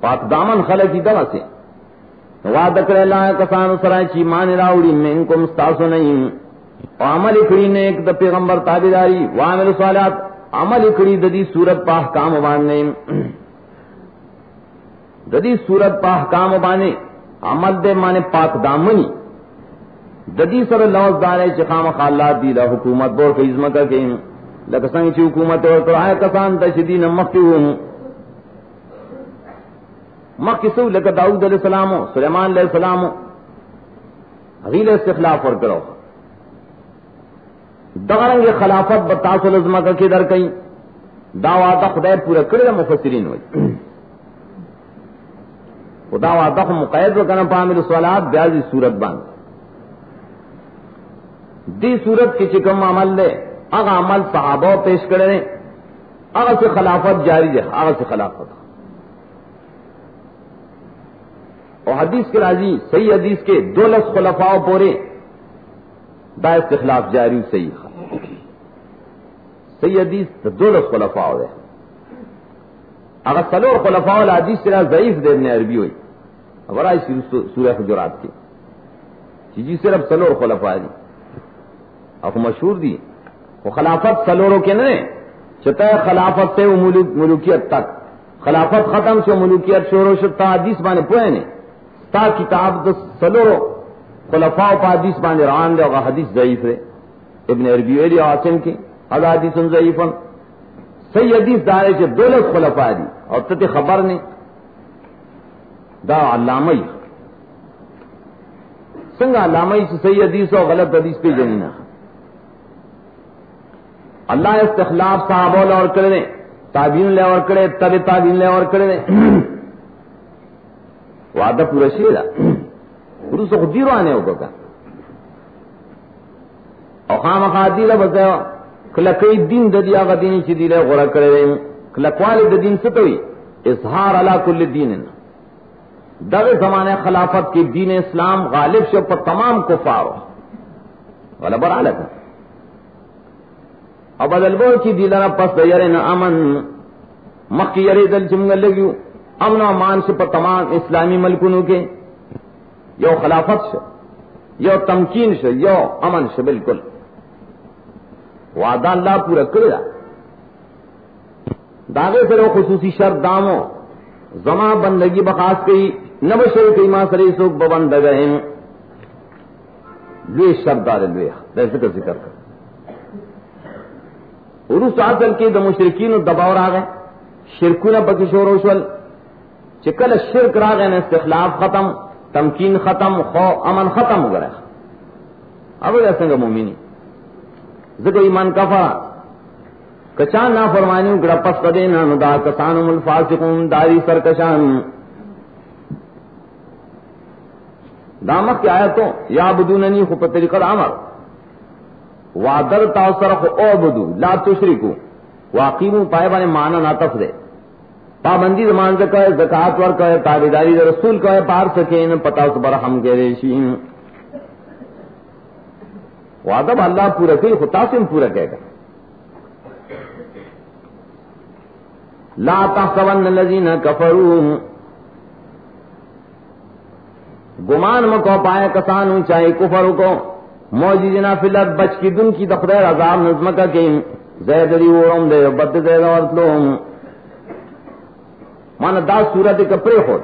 پاک دامن خلق کی دوا سے وعد کرے اللہ کسان سرائے چی مان راوڑی میں ان کو مستاسو نہیں عمل کری نے ایک دا پیغمبر تابداری، وعمل صالحات، عمل کری ددی صورت پاہ کام بانے۔ ددی صورت پاہ کام بانے۔ عمل دے مانے پاک دامنی۔ ددی سر لوز دارے چخام خالات دی دا حکومت بور خیزمت کے لکسنگ چی حکومت اور کرائے کسان تشدین مختی ہوں۔ مکسو لگا داؤد علیہ السلام سلیمان علیہ السلام غیل استخلاف اور کرو۔ دغرنگ خلافت بتاس الزما کا کدھر کہیں۔ داوا خدای پورا کرے مفسرین ہوئی۔ خدا وا مقید کرنا پامل سوالات، بیازی صورت بند دی صورت کی چکم عمل دے اگا عمل صحابہ پیش کرے اگر سے خلافت جاری ہے اگر سے خلافت۔ اور حدیث کے راضی، صحیح حدیث کے دو لفظ خلفاء پورے۔ دا استخلاف جاری، صحیح صحیح حدیث دو لفظ خلفاء ہو اگر سلور خلفاء الحدیث سے ضعیف دے ابن عربی ہوئی۔ اب آئی سورہ حجرات کی جی،, جی صرف سلور خلفاء دی اب مشہور دی وہ خلافت سلوروں کے نہیں چتا خلافت سے ملوکیت تک. خلافت ختم سے ملوکیت شور و شتا حدیث بانے پوئے نے تا کتاب تو سلورو خلفاء پا حدیث بانے ران دے اور حدیث ضعیف ہے ابن عربی علی عاصم کی حد حدیث ضعیف صحیح حدیث دارے سے دولت خلفاء دی اور تت خبر نے دا علامہ سنگا علامہ سے صحیح حدیث اور غلط حدیث پہ جنینا اللہ استخلاف صاحب اور کرے تابین لے اور کرے تب تابین لے اور کرے وعدہ پورا شیر پورو سے خود دیرو آنے ہوگا اور خام خادی لے بتایا کلکئی دین ددیا کا دینی چی دیلے غورا کرے رہے۔ کلکوالی د دین ستوئی اظہار علا کل دین در زمانے خلافت کی دین اسلام غالب سے پر تمام کفارو۔ غلبر عالت ہے اب بدل بول کی دیلرا پس یری نہ امن مکی یری دل چمگل لگیو۔ امن امان سے پر تمام اسلامی ملکونوں کے۔ یو خلافت سے، یو تمکین سے، یو امن سے بالکل۔ وعدہ اللہ پورا کرے داغے سے خصوصی شرط دامو۔ زما بندگی بخاس کی نب شر کی ماں سری سوکھ ببند گئے لوے شرط دار لوے۔ ذکر کر۔ ارس آسل کے دم شرکین دباؤ راگ ہے شرکو نہ بکی شور چکل شرک راگ ہے استخلاف ختم، تمکین ختم، خو امن ختم ہو گیا اب ایسے گا مومنی ذکر ایمان کفا کچان نہ فرمانی گڑا پس کدے نہ ندا کسان الفاسقون داری سرکشان. دامک کی آیا تو یا بدوننی خو پر طریقہ عمر وادر تاثر خو او بدو لا تشرکو. واقیم پائے بانے مانا ناتف دے. پابندی زمان سے کہے، زکاة ور کہے تابداری رسول کہے، پار سکین پتا اس بر ہم کے ریشین وعدب اللہ پورا کہ خطا سے پورا کہے گا. لا تحسبن الذين كفروا گمان مکو پائے کسان چاہے کفر کو. موجودنا فلت بچ کی دن کی دخدیر عذاب، نظم کا کہ زیدری ورم دے، بد دے ورتلوم مانا دا صورت کپڑے خود.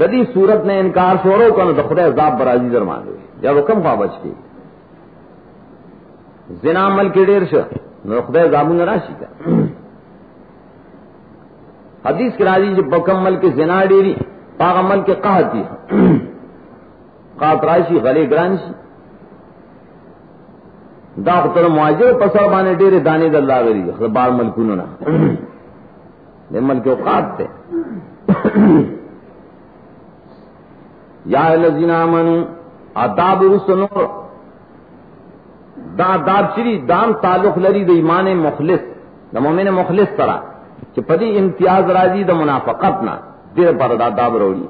ددی صورت نے انکار شورو کا نہ دخدے عذاب برازی درمان دے. یا وہ کم خواہ بچ کی. زنا عمل کے ڈیر سے خدے زابو نہ راشی کا. حدیث کے راضی جب بکم عمل کے زنا ڈیری پاک عمل کے قحطی قات راشی غلے گرانشی دا خطر معاجر پسر بانے ڈیرے دانے دل لاغری بار ملکونو نا دے ملک اوقات تے یا الذین آمنو آداب رسنو دا داب چری دام تعلق لری دا ایمان مخلص دا مومن مخلص طرح کہ پدی امتیاز راضی دا منافقت نا دیر پر دا داب روڑی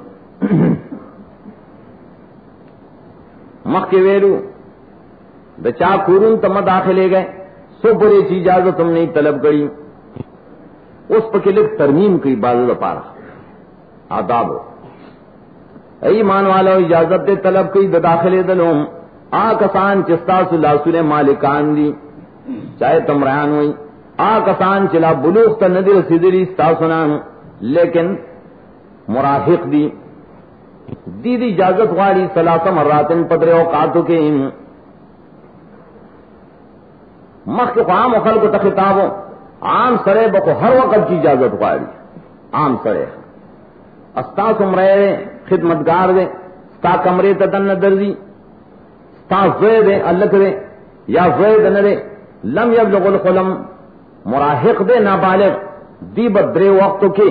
مخ کے ویلو دا چا کورون تم داخلے گئے۔ سو بڑے چیز اجازت تم نہیں طلب کری۔ اس پہ لکھ ترمیم کی بازو پارا۔ آداب ای مان والا اجازت دے طلب کی دا داخلے دلوم آ کسان چستا سلاسل مالکان دی۔ چاہے تمران ہوئی۔ آ کسان چلا بلوغ تا ندر سدری ستا سنان۔ لیکن مراحق دی۔ دی دی اجازت والی سلاسہ مراتن پدرے اوقاتو کے ان مخ کے عام اخل کو تخطاب عام سرے بکو ہر وقت کی اجازت والی عام سرے۔ استا سمرے خدمتگار دے ستا کمرے تدن درزی زوی دے اللہ دے، یا زوی دے نہ دے۔ لم یبلغ القلم مراحق دے، نابالغ۔ دی بدرے وقت کے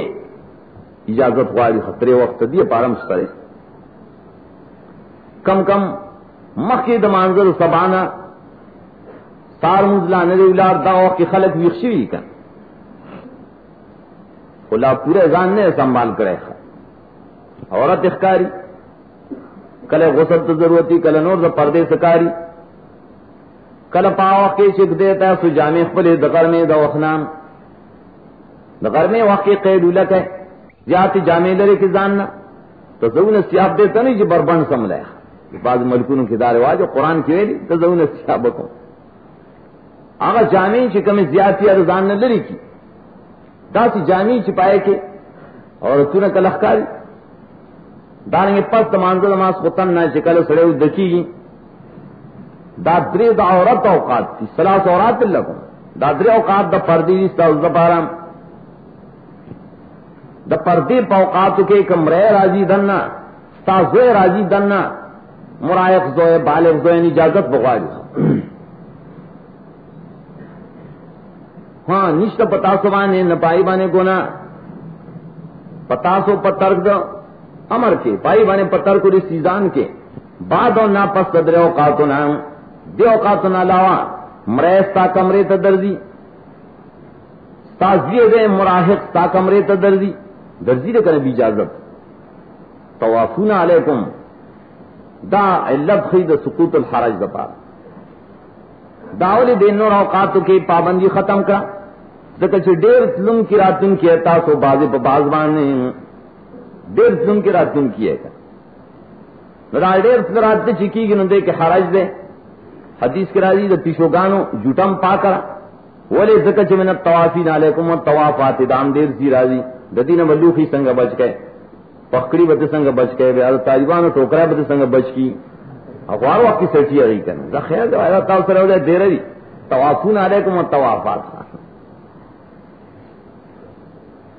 اجازت والی خطرے وقت دی پارم کرے کم کم مکی دمانزل سبانا سار مزلا نہ اولاد دا وقت کی خلق ویخشوی کن. خلا پورے جان نے سنبھال کرے عورت اخکاری. کل غسل تو ضرورتی کل نور پردے سکاری. کل پاو کے چک دیتا ہے، سو جامع خپل دغر میں دا وخنام دغر میں واقع قید لک ہے. جاتی جامع لرے کی جاننا تو زون سیاب دیتا نہیں جی جو بربن سملے بعض ملکوں کی دار واج قرآن کی ویلی، تو زون سیاب کو. آگا جامع چکم زیادتی ارزان نہ لری کی. دا سی جامع چپائے کے اور تو نے کلخکاری داریں گے پس تمانزو نماز خطن نہ چکل سڑے دکی گی. دادری دا عورت اوقات تھی. سلاس عورات لگوں دادری اوقات دا پردی دا پارم دا پردی پا اوقات کے کمرے راضی دننا تازوے راضی دننا مرائق زوئے بالغ زوئے یعنی اجازت بغواری. ہاں نشت پتاسو بانے، نپائی بانے گونا۔ پتاسو پترک دو، امر کے، پائی بانے پتر کو سیزان کے۔ بعد اور نہ پس قدر اوقاتو نہ دے اوقات نہ لاوا مرتا کمرے ترزی تازیے دے مراحق تا کمرے ترزی درزی دے کرے بھی اجازت توافون علیکم۔ دا علت خید سکوت الحرج دپا داول دے نور اوقات کے پابندی ختم کرا۔ دکا چھے دیر سلم کی راتن کی تاسو بازی پا بازبان نے دیر سلم کی راتن کی ہے دا دیر سلم رات چکی گی، نو دے کہ حرج دے۔ حدیث کے راضی دا پیشو گانو جٹم پا کر ولی زکا چھ من التوافین علیکم و توافات دام دیر سی راضی۔ ددین ملوخی سنگ بچ گئے پکڑی بت سنگ بچ گئے بے طالبان ٹوکرا بت سنگ بچ کی۔ اخبار وقت کی سٹی آئی کرنا دا خیر دا سر ہو جائے، دیر رہی توافون علیکم و توافات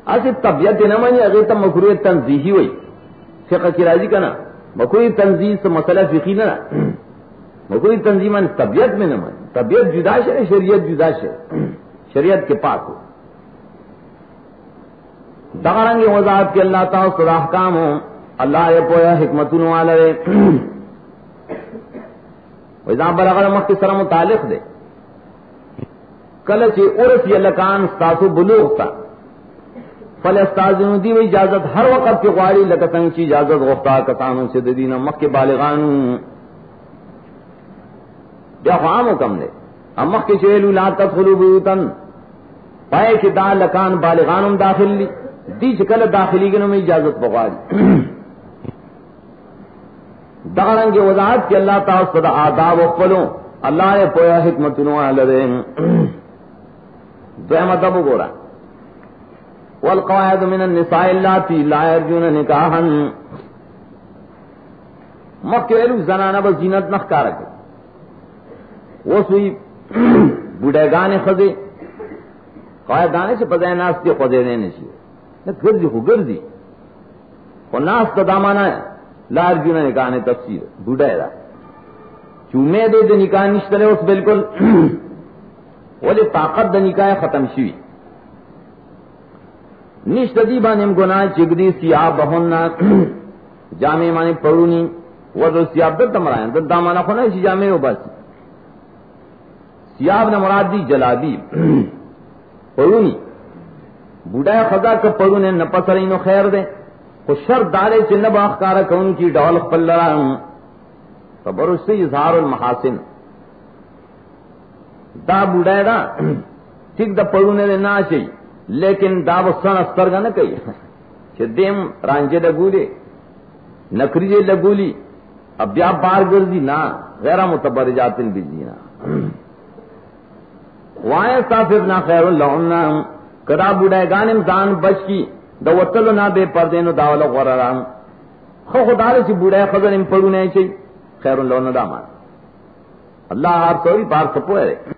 ایسی طبیعت نہ مانی اگر تم مکروع تنزیحی ہوئی فقہ کی راضی کا نا مکروع تنزیح سے مسئلہ فقی نہ کوئی تنظیم طبیعت میں نہ مان طبیعت جدا ہے شریعت جدا ہے شریعت کے پاس ہو. دارنگ وضاحت کے اللہ تعالیٰ سراہ کام ہو اللہ یہ پویا حکمت والے برابر مخ کے سر متعلق دے. کل سے عرف یا لکان ستاسو بلوغ تھا فل استاذ دی اجازت ہر وقت کے قواری لکتنگ کی اجازت غفتار کسانوں سے ددینہ مکھ کے بالغان بیا خام حکم دے۔ امخ کے چیلو لا تدخلو بیوتن پائے کہ دا لکان بالغانم داخل لی۔ دی چکل داخلی گنو میں اجازت بغاری دارنگ وضاحت کہ اللہ تعالی صدا آداب و قلو اللہ نے پویا حکمت نوع لدے دو مطلب گورا۔ والقواعد من النساء اللاتی لا يرجون نکاحا. مکہ زنانہ بس زینت نخ کارکے وہ سوئی بوڑھے گانے خزے. قواعد دانے سے پتہ ناس کے خدے دینے چاہیے نہ گردی کو گردی. اور ناس کا دامانا ہے. لار جی نے تفسیر. بوڑھا ہے چومے دے دے نکاح نشترے اس بالکل. بولے طاقت د نکاح ختم شوی. نشت دی بانم گنا چگدی سیاب بہن جامع مانے پڑونی وہ تو سیاب در تمرائیں در دامانا خونا اسی جامع ہو بس سیاب نے مراد دی جلابی۔ پڑونی۔ بوڑھا خدا کا پڑونے نہ پسرئی خیر دے۔ کو شر دارے چن باخ کار کون کی ڈول پل رہا ہوں خبر اس سے اظہار المحاسن۔ دا بوڑھا دا ٹھیک دا پڑونے دے نہ چاہیے لیکن دا وہ استر گا نہ کہی کہ دیم رانجے لگولے نکری دے لگولی، اب بیا بار گردی نہ غیر متبرجاتن بھی جینا وائے صافر نہ خیر اللہ کدا بوڑھے گان انسان بچ کی دا وطل نہ بے پردے نو داول غررام خو خدا سے بوڑھے خزر ان پڑھنے چاہیے خیر اللہ نہ دامان. اللہ آپ سوری پار سپو ہے